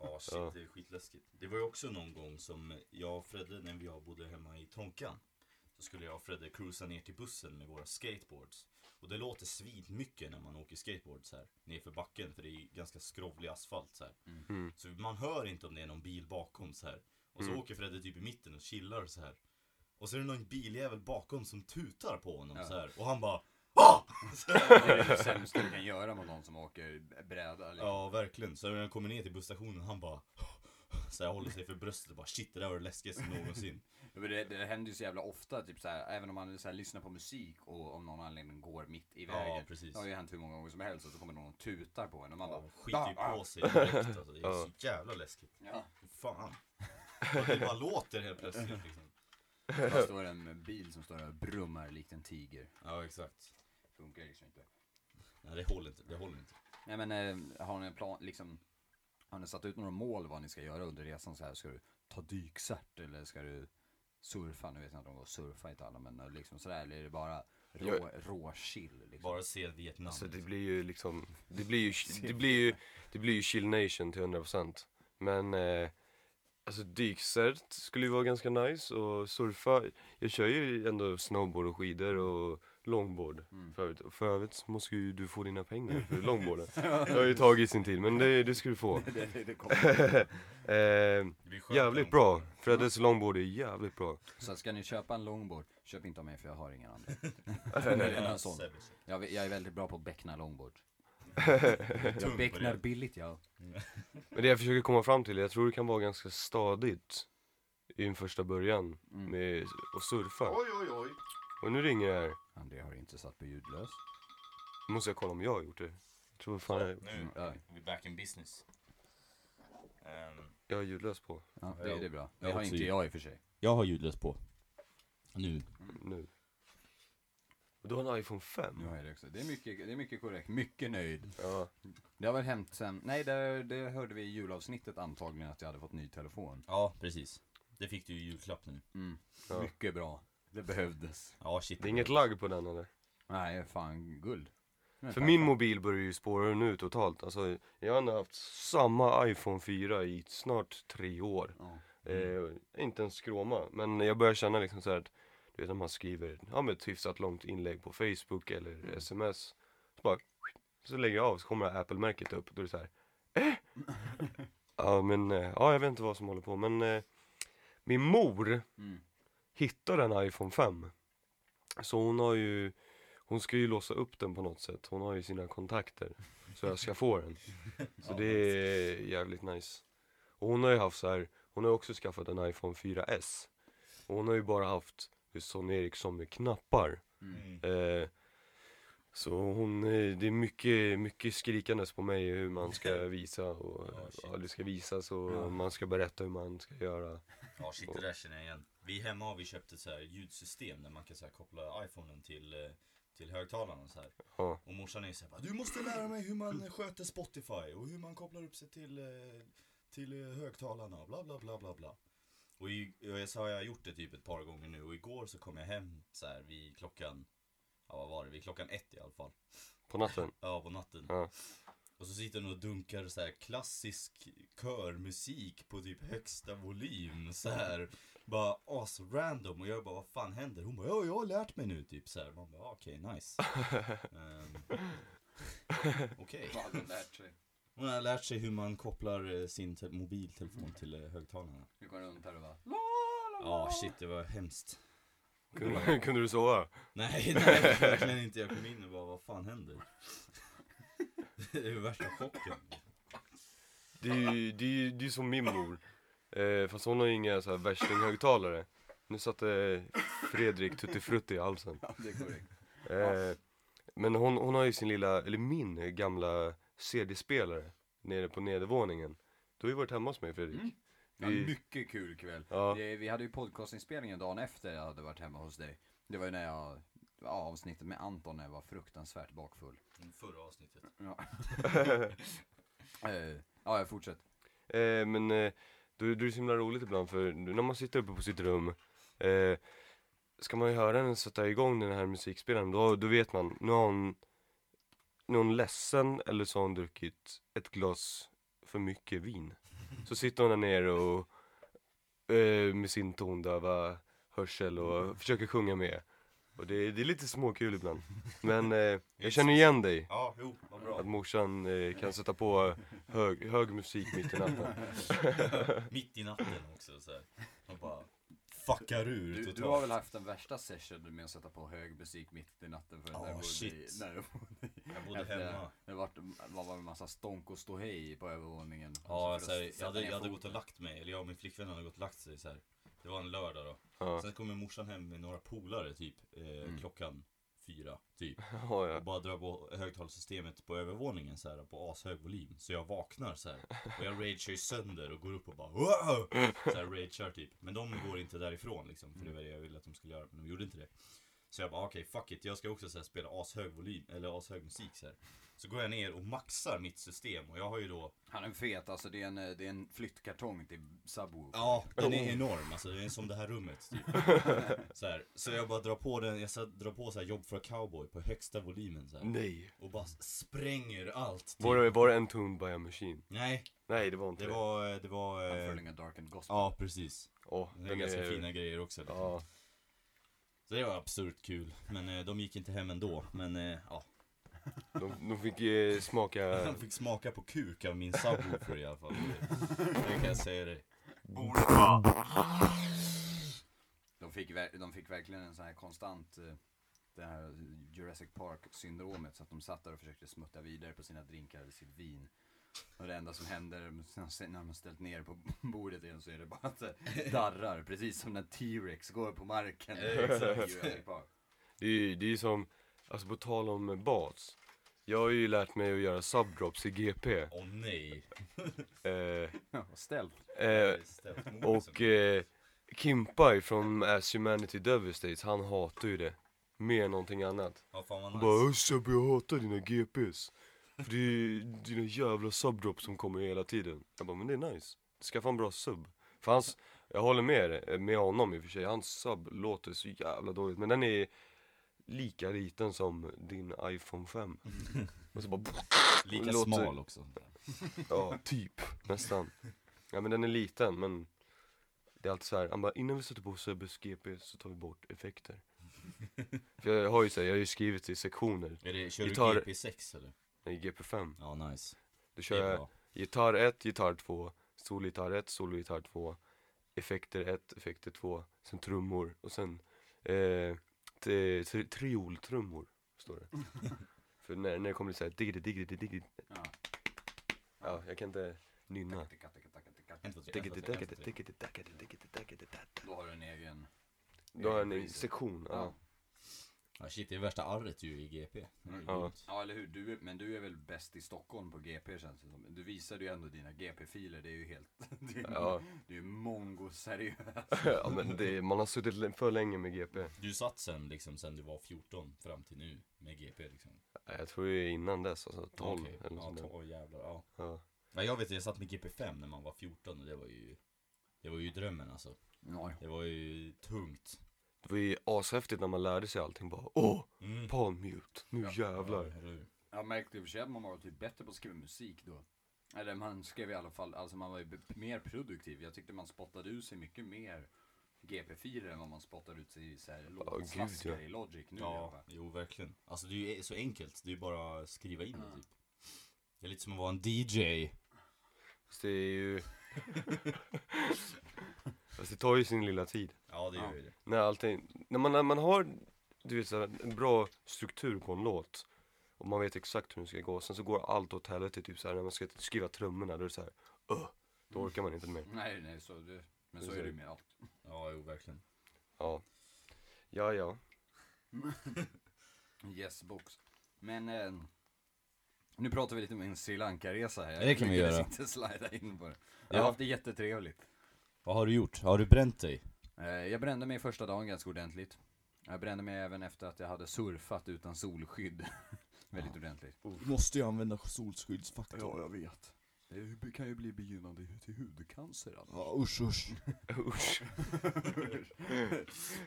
Ja, shit, Ja. det är skitläskigt. Det var ju också någon gång som jag och Fredde, när vi bodde hemma i Tonkan. Så skulle jag och Fredde cruisa ner till bussen med våra skateboards. Och det låter svin mycket när man åker skateboards här, nerför backen. För det är ganska skrovlig asfalt så här. Mm. Så man hör inte om det är någon bil bakom så här. Och så Mm. åker Fredde typ i mitten och chillar så här. Och så är det någon biljävel bakom som tutar på honom Ja. så här. Och han bara! Så. Det är det sämsta du kan göra mot någon som åker bräda. Liksom. Ja, verkligen. Så när jag kommer ner till busstationen, han bara så jag håller sig för bröstet och bara shit, det där var det läskigaste någonsin. Ja, Det, det händer ju så jävla ofta, typ så här, även om man så här, lyssnar på musik och om någon anledning går mitt i Ja, vägen. precis. Det har ju hänt hur många gånger som helst och så kommer någon och tutar på en och man Ja, bara skiter ju "Ah, på sig direkt alltså. Det är Ja. så jävla läskigt. Ja. Fan. Det bara låter helt plötsligt liksom. Det står en bil som står och brummar likt en tiger. Ja, exakt. Funkar liksom inte. Nej, det håller inte. Det håller inte. Nej men eh, har ni en plan, liksom, har ni satt ut några mål vad ni ska göra under resan så här? Ska du ta dykcert eller ska du surfa? Nu vet jag inte om de går att surfa i Thailand men eh, liksom sådär, eller är det bara rå, Jag- rå chill liksom? Bara se Vietnam. Alltså det blir ju liksom, det blir ju, det blir ju, det blir ju chill nation till 100% Men eh, Alltså dykcert skulle ju vara ganska nice och surfa, jag kör ju ändå snowboard och skidor och longboard Mm. förut. För övrigt måste ju du få dina pengar för longboarden. Det har ju tagit sin tid men det, det ska du få. det, det, det kommer. eh, jävligt bra, Freddes longboard är jävligt bra. Så ska ni köpa en longboard, köp inte av mig för jag har ingen annan. En sån. Jag, jag är väldigt bra på att beckna longboard. Jag becknar billigt ja. Men det jag försöker komma fram till, jag tror det kan vara ganska stadigt i en första början Mm. med att surfa. Oj, oj, oj. Och nu ringer det här. André har inte satt på ljudlös. Nu måste jag kolla om jag har gjort det. Jag tror fan jag, Nu, Mm, ja. we're back in business. Ehm, jag har ljudlös på Ja, det, det är bra. Det Jag har inte jag i och för sig. jag har ljudlös på. Nu. nu. Och du har en iPhone 5? Nu har jag det också. Det är mycket, det är mycket korrekt. Mycket nöjd. Ja. Det har väl hänt sen, nej det, det hörde vi i julavsnittet antagligen att jag hade fått ny telefon. Ja, precis. Det fick du i julklapp nu. Mm. Ja. Mycket bra. Det behövdes. Ja, shit. Det är inget lagg på den eller? Nej, fan guld. Men För fan, min fan. mobil börjar ju spåra nu totalt. Alltså, jag har haft samma iPhone 4 i snart tre år. Ja. Eh, inte en skråma, men jag börjar känna liksom så här att du vet när man skriver, ja men ett hyfsat långt inlägg på Facebook eller sms. Så bara, så lägger jag av så kommer Apple-märket upp och då är det så här, eh? ja men, eh, ja jag vet inte vad som håller på men eh, min mor Mm. Hittade en iPhone 5. Så hon har ju, hon ska ju låsa upp den på något sätt. Hon har ju sina kontakter. Så jag ska få den. Så det är jävligt nice. Och hon har ju haft så här, hon har också skaffat en iPhone 4S. Och hon har ju bara haft Sony Ericsson med knappar. Mm. Eh, så hon, eh, det är mycket, mycket skrikandes på mig hur man ska visa och shit. ja, det ska visas och Ja. man ska berätta hur man ska göra. Ja shit det där känner jag igen. Vi hemma har vi köpt ett så här ljudsystem där man kan så här koppla iPhonen till, eh, till högtalarna så här. Ja. Och morsan är ju så här, bara, du måste lära mig hur man sköter Spotify och hur man kopplar upp sig till, eh, till eh, högtalarna och bla bla bla bla bla. Och, i, och så har jag gjort det typ ett par gånger nu och igår så kom jag hem så här vid klockan, ja vad var det, vid klockan ett i alla fall. På natten. Ja på natten. Ja. Och så sitter hon och dunkar så här klassisk körmusik på typ högsta volym så här Bara as random och jag bara vad fan händer? Hon bara ja jag har lärt mig nu typ så här. Man bara okej nice Ehm, Okej hade hon lärt sig? Hon har lärt sig hur man kopplar eh, sin te- mobiltelefon till eh, högtalarna Nu går runt här och bara Ja shit det var hemskt Kunde, kunde du sova? Nej, nej verkligen inte. Jag kom in och bara, vad fan händer? Det är ju värsta chocken. Det är ju det är, ju- det är som min mor. Eh, fast hon har ju inga så här värstinghögtalare. Nu satte Fredrik tuttifrutti i halsen. Ja, det är korrekt. Eh, men hon, hon har ju sin lilla, eller min gamla CD-spelare nere på nedervåningen. Du har ju varit hemma hos mig Fredrik. Mm. Ja, Vi, mycket kul kväll. ja, Vi, vi hade ju podcastinspelningen dagen efter jag hade varit hemma hos dig. Det var ju när jag, ja, avsnittet med Anton när jag var fruktansvärt bakfull. Förra avsnittet. Ja, eh, ja jag fortsätter. eh, men eh, då, då är det så himla roligt ibland för när man sitter uppe på sitt rum eh, Ska man ju höra henne sätta igång den här musikspelaren då, då vet man, nu har hon Nu är hon ledsen eller så har hon druckit ett glas för mycket vin. Så sitter hon där nere och eh, med sin tondöva hörsel och försöker sjunga med. Och det, det är lite småkul ibland Men eh, jag känner igen dig Ja, jo, vad Att bra. morsan eh, kan sätta på hög, hög musik mitt i natten Mitt i natten också så här. Och bara fuckar ur Du, totalt. du har väl haft den värsta sessionen med att sätta på hög musik mitt i natten för Ja, när shit. i- när du bodde i- Jag bodde efter- hemma. Det var, var, var en massa stånk och ståhej på övervåningen. Ja, så här, att jag hade, jag hade gått och lagt mig, eller jag och min flickvän hade gått och lagt sig så här. Det var en lördag då. Ja, Sen kommer morsan hem med några polare typ, eh, Mm. klockan fyra typ. ja, Och bara drar på högtalarsystemet på övervåningen så här på ashög volym. Så jag vaknar så här. Och jag ragear sönder och går upp och bara wow! Så här ragear typ. Men de går inte därifrån liksom. För det var det jag ville att de skulle göra. Men de gjorde inte det. Så jag bara okej fuck it. Jag ska också så här, spela ashög volym, eller ashög musik så här. Så går jag ner och maxar mitt system. Och jag har ju då Han är fet alltså, det är en, det är en flyttkartong till subwoofer. Ja, den är enorm alltså, den är som det här rummet typ. så, här. så jag bara drar på den, jag så drar på så här jobb för cowboy på högsta volymen så här. Nej. Och bara spränger allt typ. Var det, var det en tuned by a machine? Nej, Nej, det var inte det det. var, det var... eh, Unfurling a dark and gospel. Ja, precis. Åh, Det är ganska är... fina grejer också. Liksom. Ja, Så det var absurt kul. Men eh, de gick inte hem ändå. Men eh, ja, de, de fick eh, smaka... de fick smaka på kuk av min subwoofer i alla fall. Det, kan jag säga dig. De, fick, ver- de fick verkligen en sån här konstant, eh, det här Jurassic Park syndromet. Så att de satt där och försökte smutta vidare på sina drinkar eller sitt vin. Och det enda som händer när man ställt ner på bordet igen så är det bara att det darrar. Precis som när T-Rex går på marken. Det är ju det är som, alltså på tal om bas. Jag har ju lärt mig att göra subdrops i GP. Åh nej. Eh, Ja, Ställt. eh, och eh, Kimpa från As Humanity Devastates, han hatar ju det. Mer än någonting annat. Ja, fan vad Han nice. bara "Öh, Sebbe jag hatar dina GPs. För det är dina jävla subdrops som kommer hela tiden. Jag bara men det är nice. Skaffa en bra sub. För hans, jag håller med, dig, med honom i och för sig. Hans sub låter så jävla dåligt. Men den är lika liten som din iPhone 5. Och så bara Lika låter- smal också. Ja, typ. Nästan. Ja men den är liten men Det är alltid så här, han bara innan vi sätter på Sebbes GP så tar vi bort effekter. För jag har ju så här, jag har ju skrivit i sektioner. Är det, kör du GP6 eller? I GP5. Ja, nice. Då Det kör jag gitarr 1, gitarr 2, solgitarr 1, solgitarr 2, effekter 1, effekter 2, sen trummor och sen eh, t- tri- trioltrummor står det. För när, när det kommer såhär diggity diggity diggity, Ja. ja jag kan inte nynna. En, två, tre, en, två, tre, en, två, tre. Då har du en egen. Då har jag en sektion, ja. Ja. Ja shit, det är värsta arret ju i GP. Det är Ja. Ja eller hur, du, men du är väl bäst i Stockholm på GP känns det som. Du visade ju ändå dina GP-filer, det är ju helt, det är ju, Ja. det är ju mongo seriöst. ja men det, man har suttit för länge med GP. Du satt sen liksom sen du var 14 fram till nu med GP liksom? Jag tror är innan dess, alltså 12 Okej. eller Ja, sånt där. 12 jävlar, ja. Ja. ja. Jag vet jag satt med GP5 när man var 14 och det var ju Det var ju drömmen alltså. Det var ju tungt. Det var ju ashäftigt när man lärde sig allting bara Åh! Mm. Palm mute, nu jävlar. Jag märkte i och för sig att man var typ bättre på att skriva musik då. Eller man skrev i alla fall, alltså man var ju mer produktiv. Jag tyckte man spottade ut sig mycket mer GP-filer än vad man spottade ut sig i såhär låtslaskar ja. i Logic nu Ja, jo verkligen. Alltså det är ju så enkelt, det är ju bara att skriva in det typ. Det är lite som att vara en DJ. Fast det är ju... Fast det tar ju sin lilla tid. Ja det gör ju det. När allting, när man, när man har, du vet såhär, en bra struktur på en låt och man vet exakt hur den ska gå, sen så går allt åt helvete typ såhär när man ska skriva trummorna, då är det såhär, uh, då orkar man inte mer. Nej, nej, så det, men så är det så. med allt. Ja, jo verkligen. Ja. Ja, ja. Yes, box. Men eh, nu pratar vi lite om min Sri Lanka-resa här. Jag Det kan vi göra. inte slida in på det. Ja. Jag har haft det jättetrevligt. Vad har du gjort? Har du bränt dig? Eh, jag brände mig första dagen ganska ordentligt. Jag brände mig även efter att jag hade surfat utan solskydd. Väldigt ordentligt. Du måste ju använda solskyddsfaktor. jag vet. Det kan ju bli begynnande till hudcancer alltså. Ja, usch usch. Usch.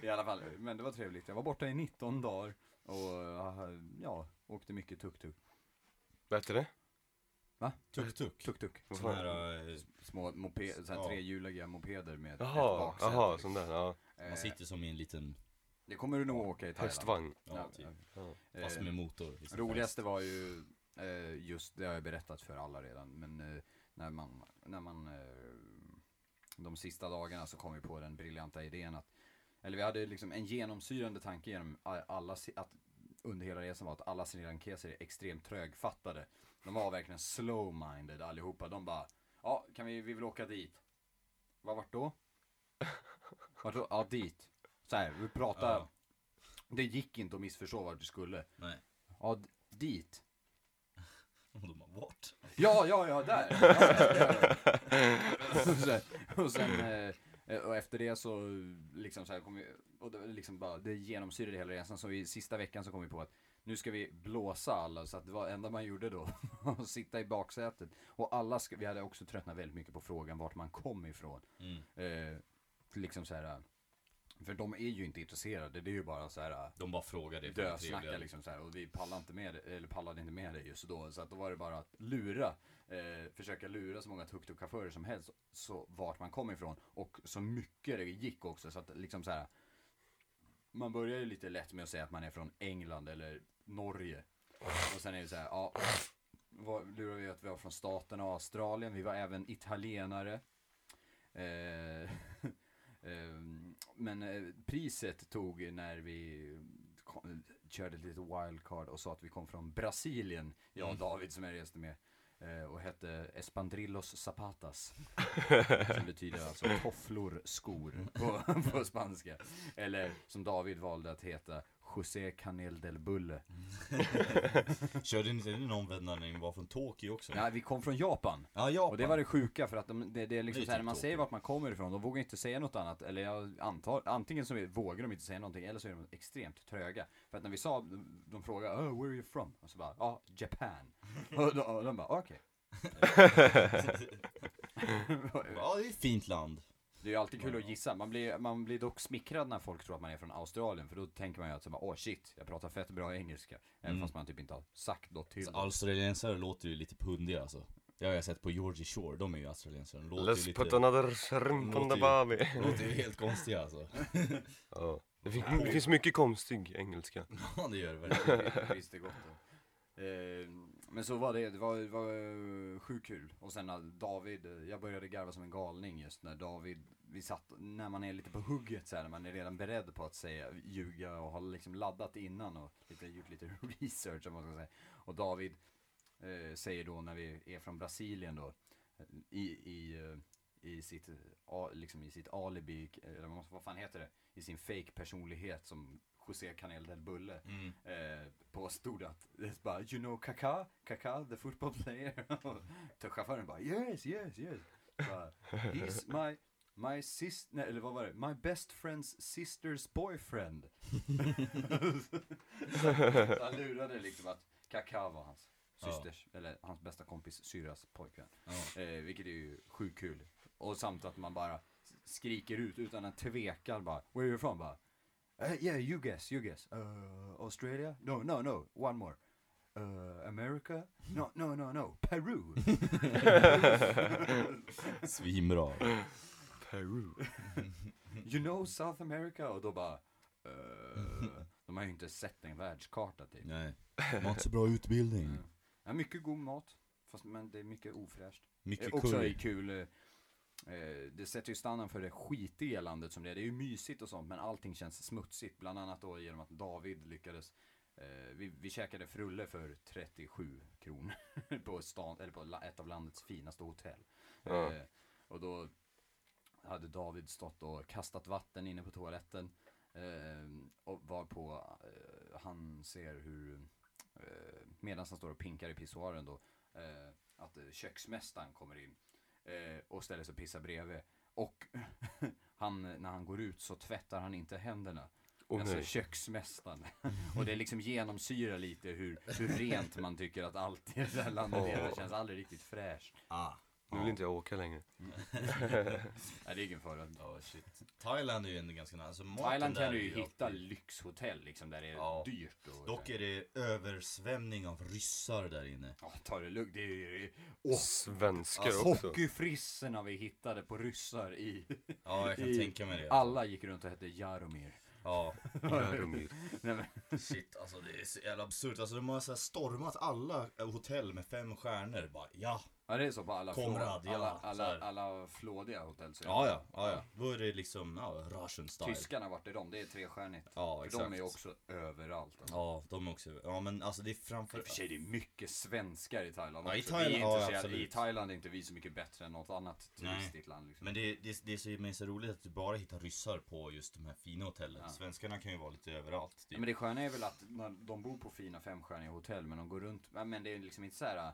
I alla fall, men det var trevligt. Jag var borta i 19 dagar och eh, ja, åkte mycket tuk-tuk. Vad heter det? Tuk-tuk. Tuk-tuk. Vad Sån fan? här, eh, Små moped, såhär Ja. trehjuliga mopeder med ett Jaha, baksäte. jaha, sån där, ja. Eh, man sitter som i en liten, Det kommer du nog åka i Thailand. Hästvagn. ja typ. Ja. Fast Eh, med motor. sin Roligaste var ju eh, just, det har jag berättat för alla redan, men eh, när man, när man eh, de sista dagarna så kom vi på den briljanta idén att, eller vi hade liksom en genomsyrande tanke genom a- alla, si- att under hela resan var att alla srilankeser är extremt trögfattade. De var verkligen slow-minded allihopa. De bara, ja, kan vi, vi vill åka dit. Vad vart då? Vart då? Ja, dit. Så här, vi pratade. Ja. Det gick inte att missförstå vart vi skulle. Nej. Ja, dit. Och de bara, vart? Ja, ja, ja, där! Ja, där. och sen, och, sen eh, och efter det så liksom så här kom vi, och det, liksom bara, det genomsyrade hela resan, så i sista veckan så kom vi på att nu ska vi blåsa alla, så att det var enda man gjorde då, att sitta i baksätet. Och alla, ska, vi hade också tröttnat väldigt mycket på frågan vart man kom ifrån. Mm. Eh, liksom så här, för de är ju inte intresserade, det är ju bara så här De bara frågar det för det är dösnacka trevligare. liksom så här, och vi pallade inte med det, eller pallade inte med det just då. Så att då var det bara att lura, eh, försöka lura så många tuk-tuk-chaufförer som helst, så vart man kom ifrån. Och så mycket det gick också, så att liksom så här. Man börjar ju lite lätt med att säga att man är från England eller Norge. Och sen är det så här, ja, var, lurar vi att vi var från staterna och Australien, vi var även italienare. Eh, Men eh, priset tog när vi kom, körde ett litet wildcard och sa att vi kom från Brasilien, jag och David som jag reste med. eh, Och hette Espandrillos Zapatas. Som betyder alltså tofflor, skor på, på spanska. Eller som David valde att heta José Canel del Bulle. Körde ni inte någon vända när ni var från Tokyo också? Ja, vi kom från Japan. Ja, Japan. Och det var det sjuka för att de, det, det är liksom Det är så här, typ när man säger vart man kommer ifrån, de vågar inte säga något annat. Eller jag antar, antingen så vågar de inte säga någonting eller så är de extremt tröga. För att när vi sa, de, de frågade oh, where are you from? Och så bara, ah, Japan. och, de, och de bara, okej. Ja, det är ett fint land. Det är ju alltid kul att gissa. Man blir, man blir dock smickrad när folk tror att man är från Australien. För då tänker man ju att så bara, åh shit, jag pratar fett bra engelska. Även Mm. fast man typ inte har sagt något till Så dem. Australiensare låter ju lite pundiga alltså. Det har jag sett på Georgie Shore, de är ju australiensare. De låter ju Let's lite, put another shrimp on the låter barbie. de låter ju helt konstiga alltså. Ja. Det, finns, det finns mycket konstig engelska. Ja, det gör det verkligen. Visst det gott då. Eh, men så var det, det var, det var eh, sjukt kul. Och sen när David, eh, jag började garva som en galning just när David, vi satt, när man är lite på hugget så här, när man är redan beredd på att säga, ljuga och har liksom laddat innan och lite, gjort lite research om man ska säga. Och David eh, säger då när vi är från Brasilien då, eh, i, i, eh, i sitt, eh, a, liksom i sitt alibi, eller vad fan heter det? I sin fake personlighet som José Canel del Bulle Mm. eh, påstod att det bara you know Kaká, Kaká the football player. Och chauffören bara yes, yes, yes. Bara, He's my, my sis, nej eller vad var det? My best friend's sister's boyfriend. Han lurade liksom att Kaká var hans Ja. systers, eller hans bästa kompis syrras pojkvän. Ja. Eh, vilket är ju sjukt kul. Och samt att man bara skriker ut utan en tvekan bara, where are you from? Bara, "Uh, yeah, you guess, you guess. Uh, Australia? No, no, no, one more. uh, America? No, no, no, no, Peru. Svinbra. Peru. You know South America? Och då bara, uh, de har ju inte sett en världskarta typ. Nej. De har inte så bra utbildning. Mm. Ja, mycket god mat, fast, men det är mycket ofräscht. Mycket Eh, också curry. är kul, eh, eh, det sätter ju standard för det skitiga landet som det är. Det är ju mysigt och sånt, men allting känns smutsigt. Bland annat då genom att David lyckades eh, vi, vi käkade frulle för 37 kronor på, stan, eller på la- ett av landets finaste hotell. Ja. Eh, och då hade David stått och kastat vatten inne på toaletten. Eh, och var på eh, han ser hur, eh, medan han står och pinkar i pissoaren då, eh, att eh, köksmästaren kommer in eh, och ställer sig och pissar bredvid. Och han, när han går ut så tvättar han inte händerna. Åh alltså nej. köksmästaren. och det liksom genomsyrar lite hur, hur rent man tycker att allt i det här landet är. Det känns aldrig riktigt fräscht. Ah. Nu vill inte jag åka längre. Nej, det är ingen fara. Ja, shit. Thailand är ju ändå ganska nice. Alltså, maten Thailand där kan du är ju hitta alltid- lyxhotell liksom där det är Ja. dyrt och Dock är det översvämning av ryssar där inne. Ja, ta det lugnt. Det är ju... Åh, Svenskar Alltså, också. hockeyfrissorna vi hittade på ryssar i... Ja, jag kan i tänka mig det. Alla gick runt och hette Jaromir. Ja, Jaromir. Nej, men, shit alltså det är så jävla absurt. Alltså de har så här stormat alla hotell med fem stjärnor. Bara ja. Ja, det är så på alla, Konrad, flå, ja, alla, alla, alla flådiga hotell. Så Ja, ja, ja, ja. Då är det liksom, ja, Russian style. Tyskarna, vart är de? Det är trestjärnigt. Ja, För exakt. de är ju också överallt. Alltså. Ja, de är också. Ja, men alltså det är framför... I och för sig det är mycket svenskar i Thailand Ja, i. Thailand- vi är inte ja, absolut. I Thailand är inte vi så mycket bättre än något annat turistigt land. Liksom. Men det, det, det är så, men så roligt att du bara hittar ryssar på just de här fina hotellen. Ja. Svenskarna kan ju vara lite överallt. Ja, Typ. men det sköna är väl att när de bor på fina femstjärniga hotell men de går runt, ja, men det är liksom inte så här.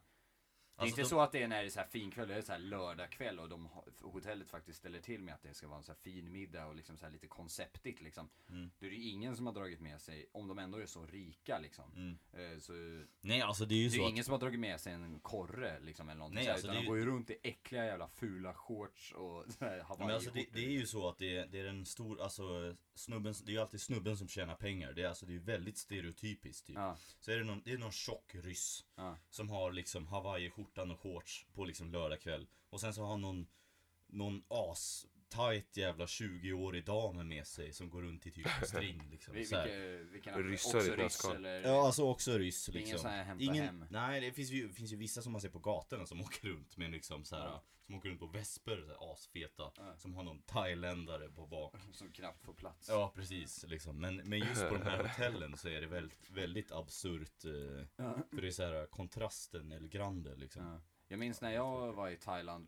Det är Alltså, inte de- så att det är när det är så här fin kväll, det är så här lördagkväll och de, hotellet faktiskt ställer till med att det ska vara en så här fin middag och liksom så här lite konceptigt liksom. Mm. Då är det ju ingen som har dragit med sig, om de ändå är så rika liksom. Mm. Eh, så det Nej, alltså det är ju är så ju att... ingen som har dragit med sig en korre liksom eller någonting Nej, så här, alltså, utan det är de ju- går ju runt i äckliga jävla fula shorts och här Men alltså det, det är ju så att det är, det är en stor, alltså snubben, det är ju alltid snubben som tjänar pengar. Det är alltså det är väldigt stereotypiskt typ. Ja, Så är det någon, det är någon tjock ryss ja. som har liksom skjortan och shorts på liksom lördagkväll. Och sen så har någon, någon as tight jävla 20-årig dam med sig som går runt i typ string liksom. Vi, vilka, vilka Ryssar också ryss eller? Ja, alltså också ryss är ingen liksom. sån här hämta Ingen, hem. Nej, det finns ju, finns ju vissa som man ser på gatorna som åker runt med liksom så här, Ja. Som åker runt på vesper, så här, asfeta. Ja. Som har någon thailändare på bak. Som knappt får plats. Ja, precis. Liksom. Men, men just på de här hotellen så är det väldigt, väldigt absurt. Eh, Ja. för det är så här kontrasten eller grande liksom. Ja. Jag minns när jag var i Thailand,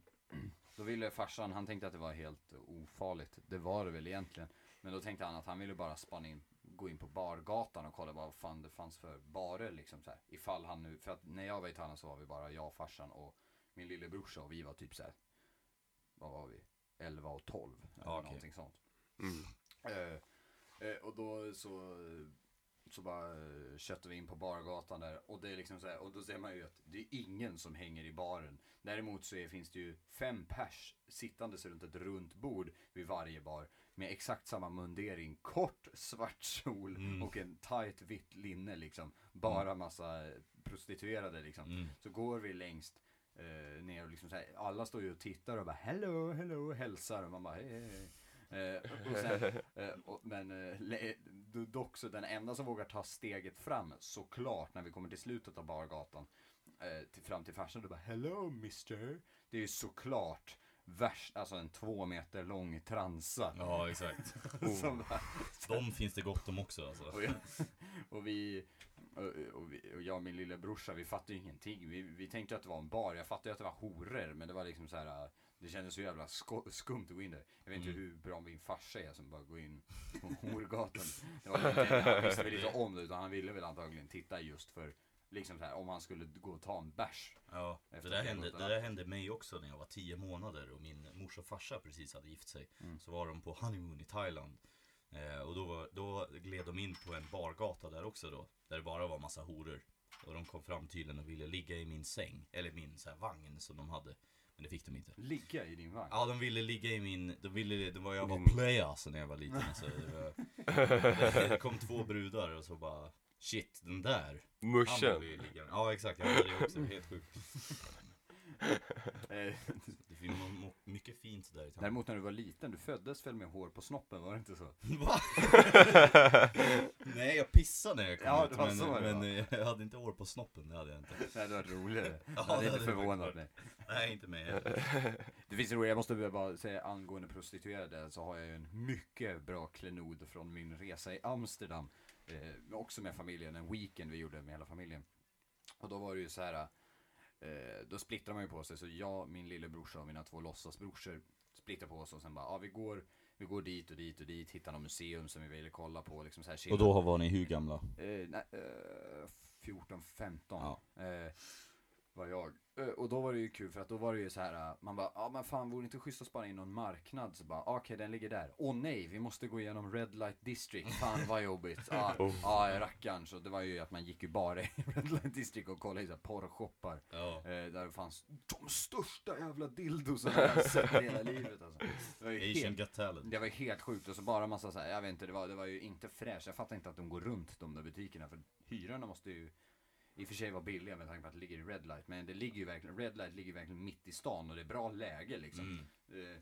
då ville farsan, han tänkte att det var helt ofarligt. Det var det väl egentligen. Men då tänkte han att han ville bara spana in, gå in på bargatan och kolla vad fan det fanns för barer liksom så här. Ifall han nu, för att när jag var i Thailand så var vi bara jag, farsan och min lillebrorsa och vi var typ så här. vad var vi? 11 och 12. Eller okej. någonting sånt. Mm. Eh, eh, och då så, så bara eh, köttade vi in på bargatan där och det är liksom så här, och då ser man ju att det är ingen som hänger i baren. Däremot så är, finns det ju fem pers sittandes runt ett runt bord vid varje bar med exakt samma mundering, kort svart kjol Mm. och en tight vitt linne liksom. Bara massa prostituerade liksom. Mm. Så går vi längst eh, ner och liksom så här, alla står ju och tittar och bara hello, hello, hälsar och man bara hej, hej, hej. Eh, och sen, eh, och, men eh, dock så den enda som vågar ta steget fram såklart när vi kommer till slutet av bargatan till, fram till farsan och bara hello mister. Det är ju såklart värst, alltså en två meter lång transa. Ja, exakt. Bara, De finns det gott om också alltså. och, jag, och vi och, och, vi, och jag och min lilla brorsa vi fattade ju ingenting. Vi, vi tänkte att det var en bar. Jag fattade ju att det var horor. Men det var liksom så här. Det kändes så jävla skumt att gå in där. Jag vet inte Mm. hur bra min farsa är som bara går in på horgatan. Det var inte, han visste väl inte om det utan han ville väl antagligen titta just för liksom så här om han skulle gå och ta en bärs. Ja, det där, hände, det där hände mig också när jag var 10 månader och min mors och farsa precis hade gift sig. Mm. Så var de på honeymoon i Thailand. Eh, och då, var, då gled de in på en bargata där också då. Där det bara var massa horor. Och de kom fram tydligen och ville ligga i min säng. Eller min så här, vagn som de hade. Men det fick de inte. Ligga i din vagn. Ja, de ville ligga i min, de ville, det var, jag var playa alltså när jag var liten. Alltså, det, var, det kom två brudar och så bara Shit, den där. Muschen. Ja exakt, jag hade det också. Helt sjukt. Det finns mycket fint där i tanken. Däremot när du var liten, du föddes väl med hår på snoppen, var det inte så? Va? Nej jag pissade när jag kom Ja, ut det var men, så det men var. jag hade inte hår på snoppen, det hade jag inte. Det hade varit roligare. Ja, det hade det inte förvånat mig. Nej inte mig heller. Det finns en rolig, jag måste bara säga angående prostituerade så har jag ju en mycket bra klenod från min resa i Amsterdam. Eh, också med familjen, en weekend vi gjorde med hela familjen. Och då var det ju så här. Eh, då splittrar man ju på sig, så jag, min lillebrorsa och mina två låtsasbrorsor splittrar på oss och sen bara, ja vi går, vi går dit och dit och dit, hittar något museum som vi ville kolla på liksom så här. Och då var ni hur gamla? Eh, nej, eh, 14, 15 Ja. Var jag. Eh, och då var det ju kul för att då var det ju så här, eh, man bara, ja men fan vore det inte schysst att spara in någon marknad? Så bara, ah, okej den ligger där. Åh nej, vi måste gå igenom Red Light District. Fan vad jobbigt. Ja, Oh. ah, rackarn. Så det var ju att man gick ju bara i Red Light District och kollade i så här porrshoppar. Ja. Eh, där det fanns de största jävla dildosarna jag har sett i hela livet alltså. Det var ju Asian helt Got Talent. det var ju helt sjukt och så bara massa så här, jag vet inte, det var, det var ju inte fräscht. Jag fattar inte att de går runt de där butikerna för hyrorna måste ju i och för sig vara billiga med tanke på att det ligger i Red Light. Men det ligger ju verkligen, Red Light ligger verkligen mitt i stan och det är bra läge liksom. Mm. Eh.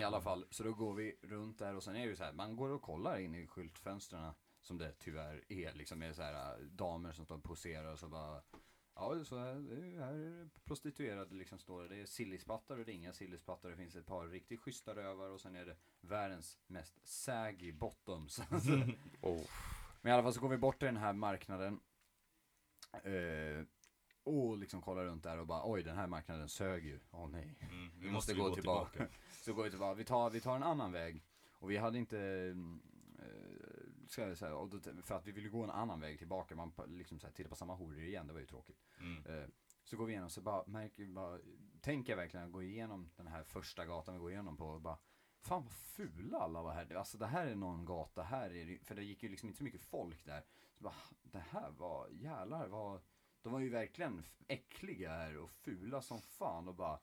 I alla fall, så då går vi runt där och sen är det ju så här, man går och kollar in i skyltfönstren som det tyvärr är liksom med så här äh, damer som står och poserar och så bara Ja, så här, här är det prostituerade liksom står det. Det är sillispattar och det är inga sillispattar. Det finns ett par riktigt schyssta rövar och sen är det världens mest saggy bottoms. Oh. Men i alla fall så går vi bort till den här marknaden. Eh, och liksom kollar runt där och bara oj den här marknaden sög ju. Åh nej. Mm. Vi måste gå tillbaka. Så går vi tillbaka. Vi tar, vi tar en annan väg. Och vi hade inte, eh, ska jag säga, för att vi ville gå en annan väg tillbaka. Man liksom så här, tittar på samma horor igen, det var ju tråkigt. Mm. Eh, så går vi igenom så bara märker vi bara, tänker jag verkligen att gå igenom den här första gatan vi går igenom på och bara Fan vad fula alla var här. Alltså det här är någon gata, här är det, för det gick ju liksom inte så mycket folk där. Va, det här var, jävlar vad, de var ju verkligen äckliga här och fula som fan och bara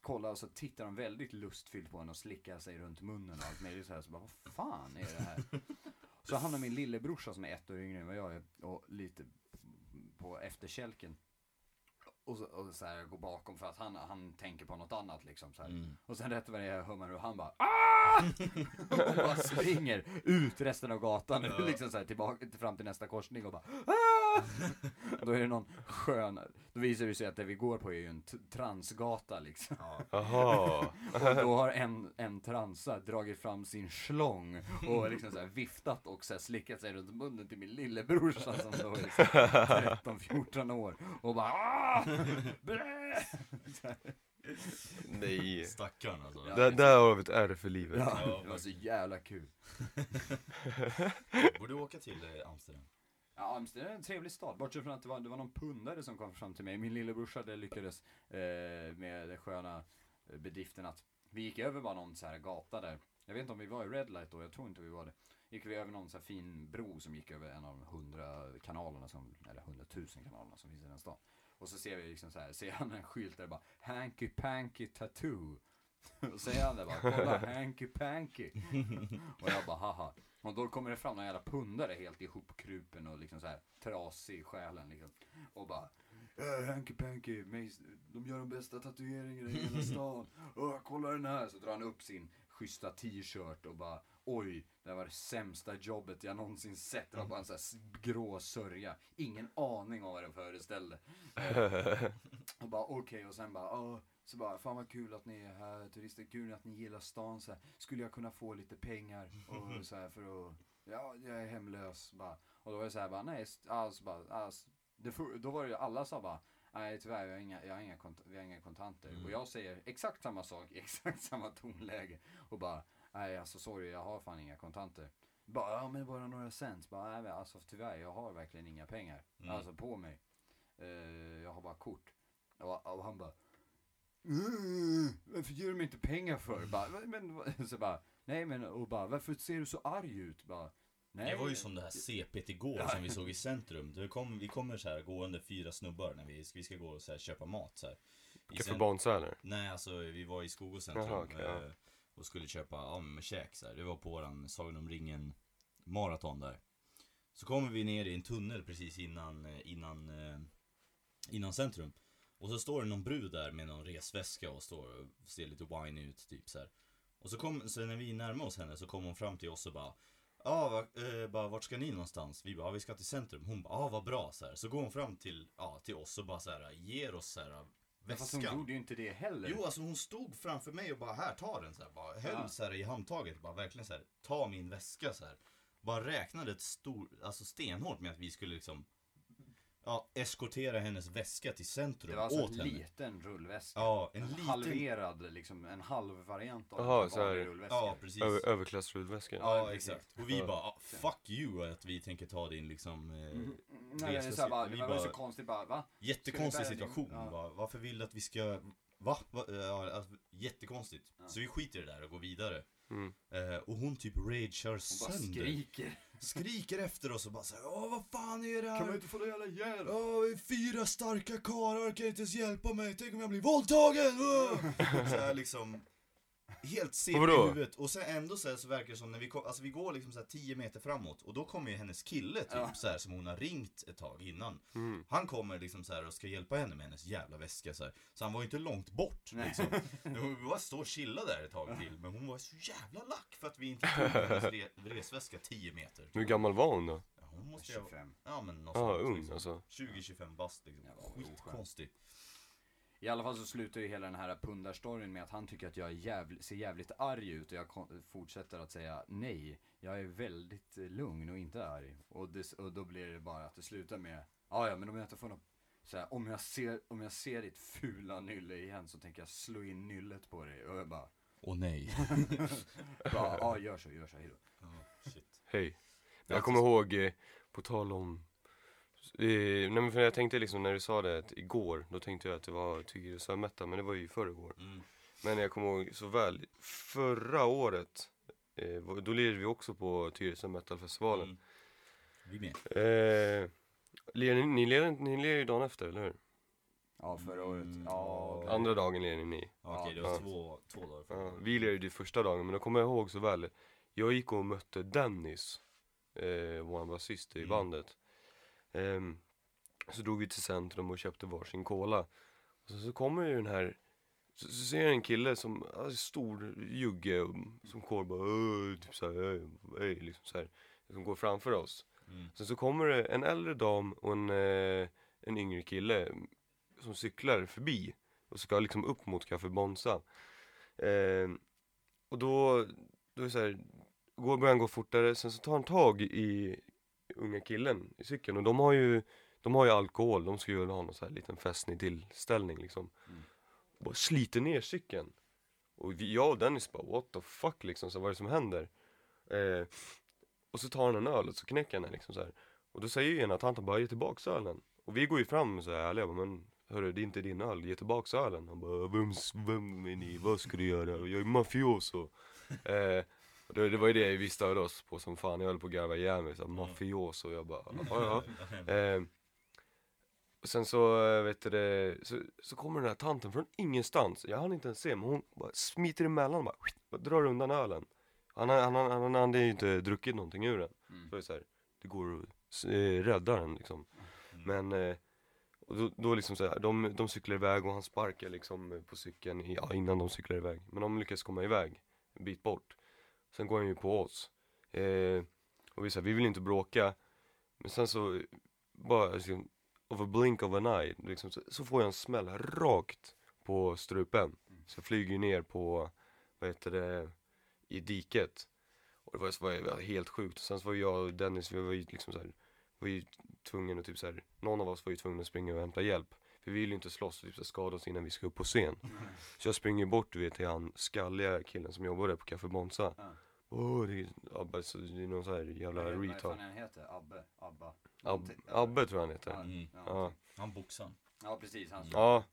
Kolla och så tittar de väldigt lustfyllt på en och slickar sig runt munnen och allt möjligt så här. Så bara, vad fan är det här? Så hamnar min lillebrorsa som är ett år yngre än vad jag är och lite på efterkälken. Och så, och så här, går bakom för att han, han tänker på något annat liksom så. Mm. Och sen rätt vad det är hör man hur han bara ah! och bara springer ut resten av gatan Ja. liksom så här, tillbaka fram till nästa korsning och bara ah! och Då är det någon skön, då visar det sig att det vi går på är ju en transgata liksom. Ja. Och då har en, en transa dragit fram sin slång och liksom så här viftat och så här slickat sig runt munnen till min lillebrorsa som då är så här 13-14 år och bara ah! Nej. Stackarn alltså. Ja. Där, där har vi ett ärr för livet. Ja, det var så jävla kul. Borde åka till eh, Amsterdam. Ja, Amsterdam är en trevlig stad, bortsett från att det var, det var någon pundare som kom fram till mig. Min lillebrorsa det lyckades eh, med den sköna eh, bedriften att vi gick över bara någon så här gata där. Jag vet inte om vi var i Red Light då, jag tror inte vi var det. Gick vi över någon så här fin bro som gick över en av de hundra kanalerna som, eller hundratusen kanalerna som finns i den stan. Och så ser vi liksom så här, ser han en skylt där det bara Hanky Panky Tattoo. Och säger han det bara, kolla Hanky Panky. och jag bara haha. Och då kommer det fram någon jävla pundare helt ihopkrupen och liksom så här trasig i själen liksom. Och bara "Äh, Hanky Panky, Mace, de gör de bästa tatueringarna i hela stan. Åh, kolla den här. Så drar han upp sin schyssta t-shirt och bara oj, det här var det sämsta jobbet jag någonsin sett. Det var bara en sån här grå sörja. Ingen aning om vad den föreställde. Eh, och bara okej och sen bara åh, så bara fan vad kul att ni är här turister, kul att ni gillar stan så här. Skulle jag kunna få lite pengar och så här för att, ja jag är hemlös bara. Och då var jag så här bara nej, alltså bara, alltså, det då var det ju alla sa bara Nej tyvärr, jag har inga, jag har inga, kont- vi har inga kontanter. Mm. Och jag säger exakt samma sak i exakt samma tonläge. Och bara, nej alltså sorry, jag har fan inga kontanter. Bara, ja men bara några cent. Bara, nej alltså tyvärr, jag har verkligen inga pengar. Mm. Alltså på mig. Eh, jag har bara kort. Och, och han bara, "Mm, varför ger du mig inte pengar för? Bara, men, vad?" så bara, nej men, och bara, varför ser du så arg ut? Bara, nej. Det var ju som det här CP't igår som vi såg i centrum. Det kom, vi kommer så här gående fyra snubbar när vi, vi ska gå och så här, köpa mat så här. I Café Bonza eller? Nej alltså vi var i Skogås centrum Jaha, ja. eh, och skulle köpa, ja med käk så här. Det var på våran Sagan om ringen maraton där. Så kommer vi ner i en tunnel precis innan, eh, innan, eh, innan centrum. Och så står det någon brud där med någon resväska och står och ser lite wine ut typ så här. Och så, kom, så när vi närmar oss henne så kommer hon fram till oss och bara Ja, va, eh, bara, vart ska ni någonstans? Vi bara, ja, vi ska till centrum. Hon bara, ja vad bra så här. Så går hon fram till, ja, till oss och bara så här, ger oss så här, Fast hon väskan. gjorde ju inte det heller. Jo, alltså hon stod framför mig och bara här, ta den så här, bara höll Ja. så här i handtaget, bara verkligen så här, ta min väska så här. Bara räknade ett stor, alltså stenhårt med att vi skulle liksom, ja, eskortera hennes väska till centrum det var alltså åt en henne. liten rullväska. Ja, en en liten, halverad, liksom en halv variant av Jaha, en så här- vanlig rullväska. ja precis. Över, överklassrullväska. Ja, Ja, exakt. Och vi Ja. bara, ah, fuck you att vi tänker ta din liksom, eh, Mm, Nej, det, är så här bara, det Vi var bara så konstigt bara, va? jättekonstig Ska vi bära din- situation. ja. Bara, varför vill du att vi ska, va? va? Ja, alltså, jättekonstigt. Ja. Så vi skiter i det där och går vidare. Mm. Eh, och hon typ ragear Hon bara sönder. skriker. Skriker efter oss och bara såhär Åh vad fan är det här? inte få det jävla hjälp? Åh, vi är fyra starka karlar kan inte ens hjälpa mig, tänk om jag blir våldtagen! Så här liksom Helt CP Vadå? i huvudet och sen ändå så, här, så verkar det som när vi, kom, alltså vi går liksom så här 10 meter framåt och då kommer ju hennes kille typ Ja. så här, som hon har ringt ett tag innan Mm. Han kommer liksom så här och ska hjälpa henne med hennes jävla väska så här. Så han var ju inte långt bort Nej. liksom. Vi bara står och chilla där ett tag till men hon var så jävla lack för att vi inte tog hennes re, resväska 10 meter Hur gammal var hon då? Ja, Hon måste ju ha 25. Ja men något Ja, sånt, ung liksom. alltså. 20-25 bast liksom. Skitkonstigt. I alla fall så slutar ju hela den här pundarstoryn med att han tycker att jag är jävl- ser jävligt arg ut och jag fortsätter att säga nej. Jag är väldigt eh, lugn och inte arg. Och, det, och då blir det bara att det slutar med, "Ja, ja men om jag inte får något så här, om jag ser, om jag ser ditt fula nylle igen så tänker jag slå in nyllet på dig. Och jag bara, Åh nej. bara ja gör så, gör så, hejdå. shit. Hej. Jag kommer ihåg, eh, på tal om nej men för jag tänkte liksom när du sa det att igår, då tänkte jag att det var Tyresö Metal, men det var ju i förrgår. Mm. Men jag kommer ihåg så väl, förra året, eh, då lirade vi också på Tyresö Metalfestivalen. Mm. Vi med. Eh, ler, ni, ni ler ni ler ju dagen efter, eller hur? Ja förra året, Mm, ja. ja. Andra dagen ler ni. Ja, Okej, det var Ja. två, två dagar Ja, förra. vi lirade ju första dagen, men då kommer jag ihåg så väl. Jag gick och mötte Dennis, eh, vår basist i Mm. bandet. Ehm, så drog vi till centrum och köpte varsin cola. Och så, så kommer ju den här, så, så ser jag en kille som, alltså, stor jugge, som går bara typ såhär, "Öj, öj", liksom så här, som går framför oss. Mm. Sen så kommer det en äldre dam och en, eh, en yngre kille som cyklar förbi och ska liksom upp mot Café Bonza. Eh, och då, då är så här, går, börjar han gå fortare, sen så tar han tag i unga killen i cykeln och de har ju, de har ju alkohol, de ska ju ha någon så här liten festlig tillställning liksom. Mm. Och bara sliter ner cykeln. Och vi, jag och Dennis bara what the fuck liksom, så vad är det som händer? Eh, och så tar han en öl och så knäcker han den liksom så här. Och då säger ju ena tanten bara ge tillbaks ölen. Och vi går ju fram så här ärliga, men hörru det är inte din öl, ge tillbaks ölen. Han bara vem, vem är ni, vad ska du göra? Jag är mafioso. eh, det, det var ju det vi störde oss på som fan, jag höll på att garva ihjäl mig, här, mafioso. Jag bara ja ja. Eh, och sen så, eh, vet du det, så, så kommer den här tanten från ingenstans. Jag hann inte ens se, men hon bara smiter emellan och bara, bara drar undan ölen. Han, han, han, han, han hade ju inte druckit någonting ur den. Mm. Så det är så här, det går att eh, rädda den liksom. Mm. Men, eh, och då, då liksom så här, de, de cyklar iväg och han sparkar liksom på cykeln, ja, innan de cyklar iväg. Men de lyckas komma iväg en bit bort. Sen går han ju på oss. Eh, och vi sa vi vill inte bråka. Men sen så, bara liksom, of a blink of an eye, liksom, så, så får jag en smäll rakt på strupen. Så jag flyger ju ner på, vad heter det, i diket. Och det var, så var jag helt sjukt. Sen så var jag och Dennis, vi var ju liksom så här, var ju tvungen att typ så här, någon av oss var ju tvungen att springa och hämta hjälp. För vi ville ju inte slåss och typ skada oss innan vi ska upp på scen. Så jag springer bort du vet till han skalliga killen som jobbade på Café Bonza. Ja. Åh, det är, Abba, så det är någon sån här jävla är- Vad retard. fan han heter? Abbe? Abba? Ab. Abbe tror jag han heter. Ja, Mm. ja. Ja. Han boxaren. ja precis, han Ja.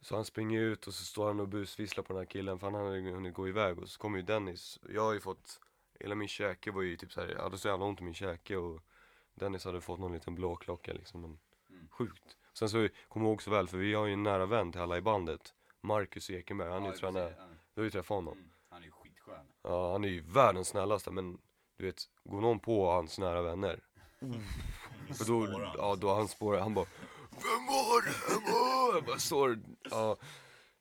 Så han springer ut och så står han och busvisslar på den här killen för han hade hunnit gå iväg och så kommer ju Dennis. Jag har ju fått, hela min käke var ju typ såhär, jag hade så jävla ont i min käke och Dennis hade fått någon liten blåklocka liksom. Men Mm. Sjukt. Sen så kommer jag ihåg så väl för vi har ju en nära vän till alla i bandet. Marcus Ekenberg, han är ju tränare. Du har ju träffat honom. Mm. Han är ju skitskön. Ja, han är ju världens snällaste men du vet, går någon på hans nära vänner, För då, ja då han spårar, han bara Vem var det? Vem var det? Jag står, ja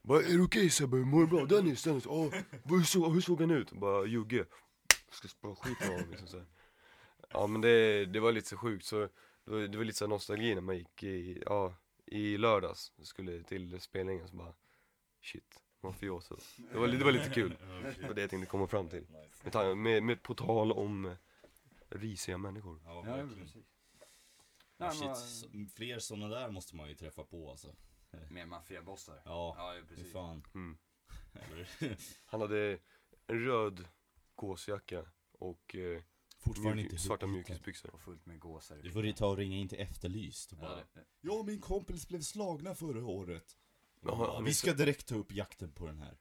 bara, är det okej Sebbe? Mår du bra? Dennis, Dennis, ja hur, såg, hur såg han ut? Bara Jugge Ska spara skit med honom liksom så här. Ja men det, det var lite så sjukt så det var, det var lite så nostalgi när man gick i, ja, i lördags skulle till spelningen så bara Shit, mafioso Det var, det var lite kul, det var det jag tänkte komma fram till Med, med, med på tal om eh, risiga människor Ja, Ja, verkligen. precis. Ja, shit, så- fler sådana där måste man ju träffa på alltså. Med maffiabossar. Ja, Ja, precis. fan. mm. Han hade en röd gåsjacka och eh, Fortfarande mjuk, inte svarta mjukisbyxor Och fullt med gåsar. Du får ju ta och ringa in till Efterlyst och Ja, bara Jag och min kompis blev slagna förra året. Ni vi ska direkt ta upp jakten på den här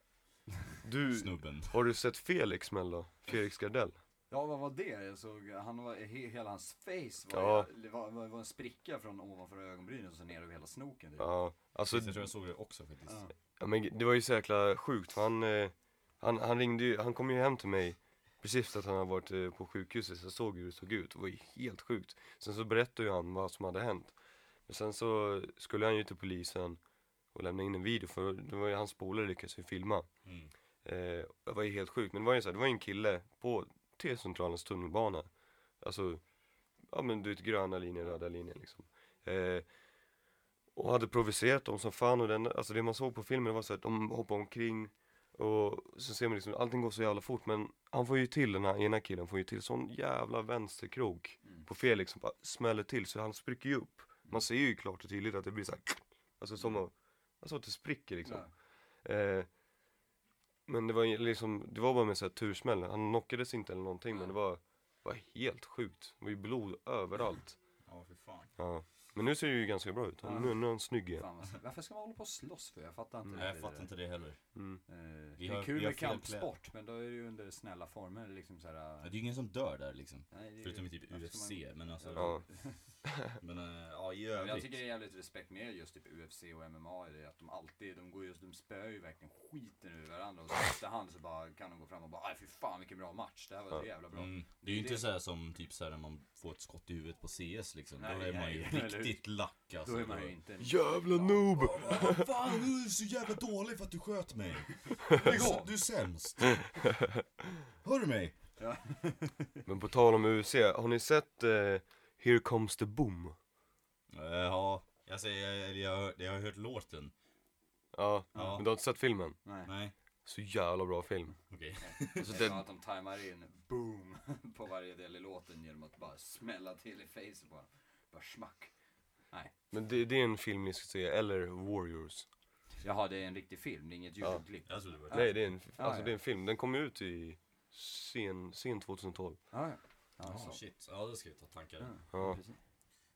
Du, snubben. har du sett Felix Mello? Felix Gardell? Ja, vad var det? Jag såg, han var, he, hela hans face var, Ja. var, var, var en spricka från ovanför ögonbrynen och så ner över hela snoken. typ. Ja, alltså jag tror jag såg det också faktiskt. Ja. Ja men det var ju så jäkla sjukt för han, eh, han, han ringde ju, han kom ju hem till mig Precis efter att han hade varit eh, på sjukhuset så jag såg hur det såg ut, det var ju helt sjukt. Sen så berättade ju han vad som hade hänt. Men sen så skulle han ju till polisen och lämna in en video för det var ju hans polare lyckades ju filma. Mm. eh, Det var ju helt sjukt, men det var ju så här, det var ju en kille på T-centralens tunnelbana. Alltså, ja men du vet gröna linjen, röda linjen liksom. Eh, och hade provocerat dem som fan och den, alltså det man såg på filmen var så att de hoppade omkring och så ser man liksom, allting går så jävla fort men han får ju till den här ena killen, får ju till sån jävla vänsterkrok Mm. på Felix som bara smäller till så han spricker ju upp. Man ser ju klart och tydligt att det blir så här, alltså som att, alltså att det spricker liksom. Eh, men det var liksom, det var bara med så här tursmäll, han knockades inte eller någonting men det var, var helt sjukt. Det var ju blod överallt. Ja, för fan. Ja. Men nu ser det ju ganska bra ut, nu, nu är han snygg igen. Fan, vad, varför ska man hålla på och slåss för? Jag fattar inte Mm. Nej, jag riktigt fattar det inte det heller. Mm. Eh, Vi det har- är kul vi har med fel kampsport, men då är det ju under snälla former liksom så här. Ja, Det är ju ingen som dör där liksom. nej, det är- Förutom i typ varför ska UFC, man- men alltså. Ja. Men äh, ja, i Men jag övrigt. tycker det är jävligt respekt med just typ UFC och MMA i det att de alltid, de går just, de spöar ju verkligen skiten ur varandra och så i efterhand så bara kan de gå fram och bara aj fy fan vilken bra match, det här var så Ja. jävla bra. Mm. Det är ju Det- inte så här som typ så här när man får ett skott i huvudet på CS liksom. Nej, Då är man ju nej, riktigt lack alltså. Då är man ju inte en... Jävla noob! Vad fan, du är så jävla dålig för att du sköt mig. Du är, sämst. Hör du mig? Men på tal om UFC, har ni sett eh, Here comes the boom? Eh, Ja, jag, jag, jag, jag har hört låten. Ja, Ja. men du har inte sett filmen? Nej. Nej, Så jävla bra film. okej. Alltså, Det är det, att de tajmar in boom på varje del i låten genom att bara smälla till i facet på honom. Bara smack. Nej. men det, det är en film ni ska se, eller Warriors. Jaha, det är en riktig film, det är inget Ja. YouTube-klipp. Var Nej, det är en, Ja, alltså, ja. det är en film. Den kom ut i sen, sen 2012. Ja, ja. Ja, Ja, så. shit. Ja, det ska vi ta tankar. Ja, Ja.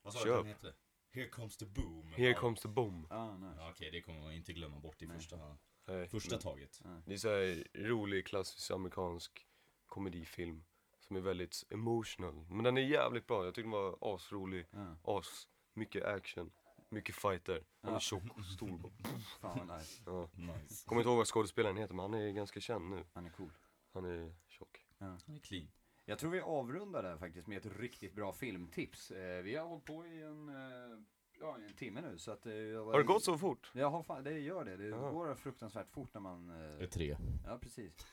Vad sa du att den hette? Here comes the boom. Here ja. comes the boom. Ja, nice. Ja, okej, det kommer man inte glömma bort i Nej. första, Nej, första men taget. Det är så här rolig, klassisk amerikansk komedifilm. Som är väldigt emotional. Men den är jävligt bra. Jag tycker den var asrolig. Ja. As, mycket action. Mycket fighter. Han Ja. är tjock och stor. bara. Fan vad nice. Ja. Nice. Kommer inte ihåg vad skådespelaren heter men han är ganska känd nu. Han är cool. Han är tjock. Han är clean. Jag tror vi avrundar där faktiskt med ett riktigt bra filmtips. Eh, vi har hållit på i en, eh, ja, en timme nu så att... Eh, Har det gått så fort? Ja, har fan, det gör det. Det Ja. går fruktansvärt fort när man... Eh, tre. ja, precis.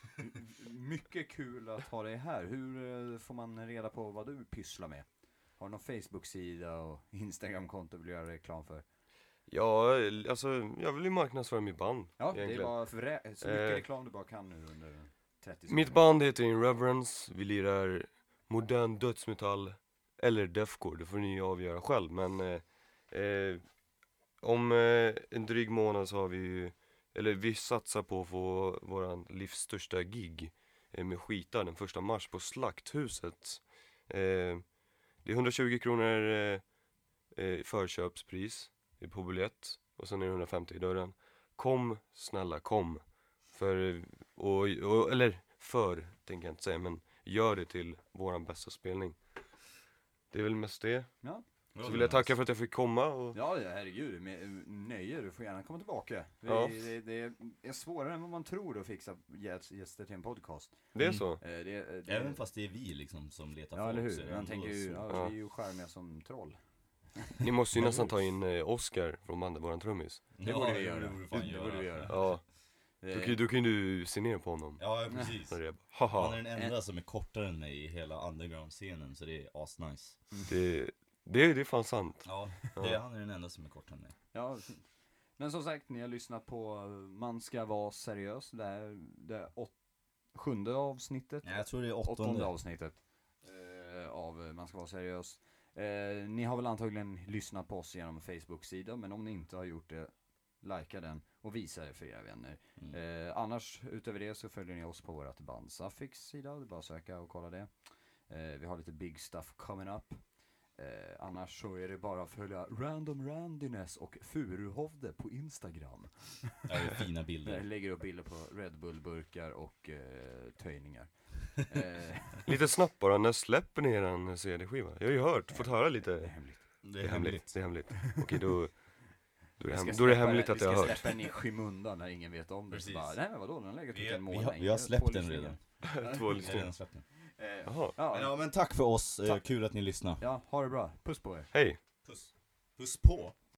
Mycket kul att ha dig här. Hur eh, får man reda på vad du pysslar med? Har du någon Facebook-sida och Instagram-konto vill du göra reklam för? Ja, alltså jag vill ju marknadsföra mitt band. Ja, det är egentligen. bara så mycket Eh, reklam du bara kan nu under 30 sekunder. Mitt band heter Irreverence. Vi lirar modern dödsmetall eller deathcore. Det får ni avgöra själv. Men eh, eh, om eh, en dryg månad så har vi ju, eller vi satsar på att få våran livs största gig eh, med skitar den första mars på Slakthuset. Eh, det är 120 kronor eh, förköpspris på biljett och sen är det 150 i dörren. Kom, snälla kom. För, och, och, eller för, tänker jag inte säga, men gör det till våran bästa spelning. Det är väl mest det. Ja. Så vill jag tacka för att jag fick komma och Ja, ja, herregud, med, nöje, du får gärna komma tillbaka. Det, Ja. det, det är svårare än vad man tror att fixa gäst- gäster till en podcast. det är Mm. så. Eh, Det, det, Även fast det är vi liksom som letar Ja, folk eller så är hur? det Man tänker ju, ja, Ja. vi är ju charmiga som troll. Ni måste ju nästan ta in eh, Oscar från bandet, våran trummis. Det borde vi göra. Det borde, fan Det borde vi göra. Ja, Eh, då kan, då kan du se ner på honom. Ja, precis. Så det är bara, Han haha. är den enda som är kortare än mig i hela underground-scenen, så det är asnice. Det, det, det är fan sant. Ja, det, han är den enda som är kortare än mig. Ja, fint. Men som sagt, ni har lyssnat på eh, Man ska vara seriös. Det är det åt, sjunde avsnittet. Nej, jag tror det är åttonde åttonde. avsnittet eh, av eh, Man ska vara seriös. Eh, ni har väl antagligen lyssnat på oss genom Facebook-sida, men om ni inte har gjort det, likea den och visa det för era vänner. Mm. Eh, annars, utöver det så följer ni oss på vårt band Suffix sida, det är bara att söka och kolla det. Eh, vi har lite big stuff coming up. Eh, annars så är det bara att följa Random Randiness och Furuhovde på Instagram. Ja, det är fina Där jag bilder. lägger upp bilder på Red Bull-burkar och eh, töjningar. Eh, Lite snabbt bara, när släpper ni eran CD-skiva? Jag har ju hört, fått höra det är lite. hemligt. Det Det är hemligt. Det är hemligt. Okej, då, då, är det Vi ska hem, då är det hemligt att vi jag har ska hört. släppa den i skymundan när ingen vet om det. Så bara, nej men vadå, den har legat ute Vi, en vi, månad. har, vi har släppt två den redan. Två Vi lyssningar. redan släppt den. Eh, Jaha, ja, Men, ja, men tack för oss, Eh, Tack. kul att ni lyssnade. ja, ha det bra. Puss på er. hej! Puss. Puss på!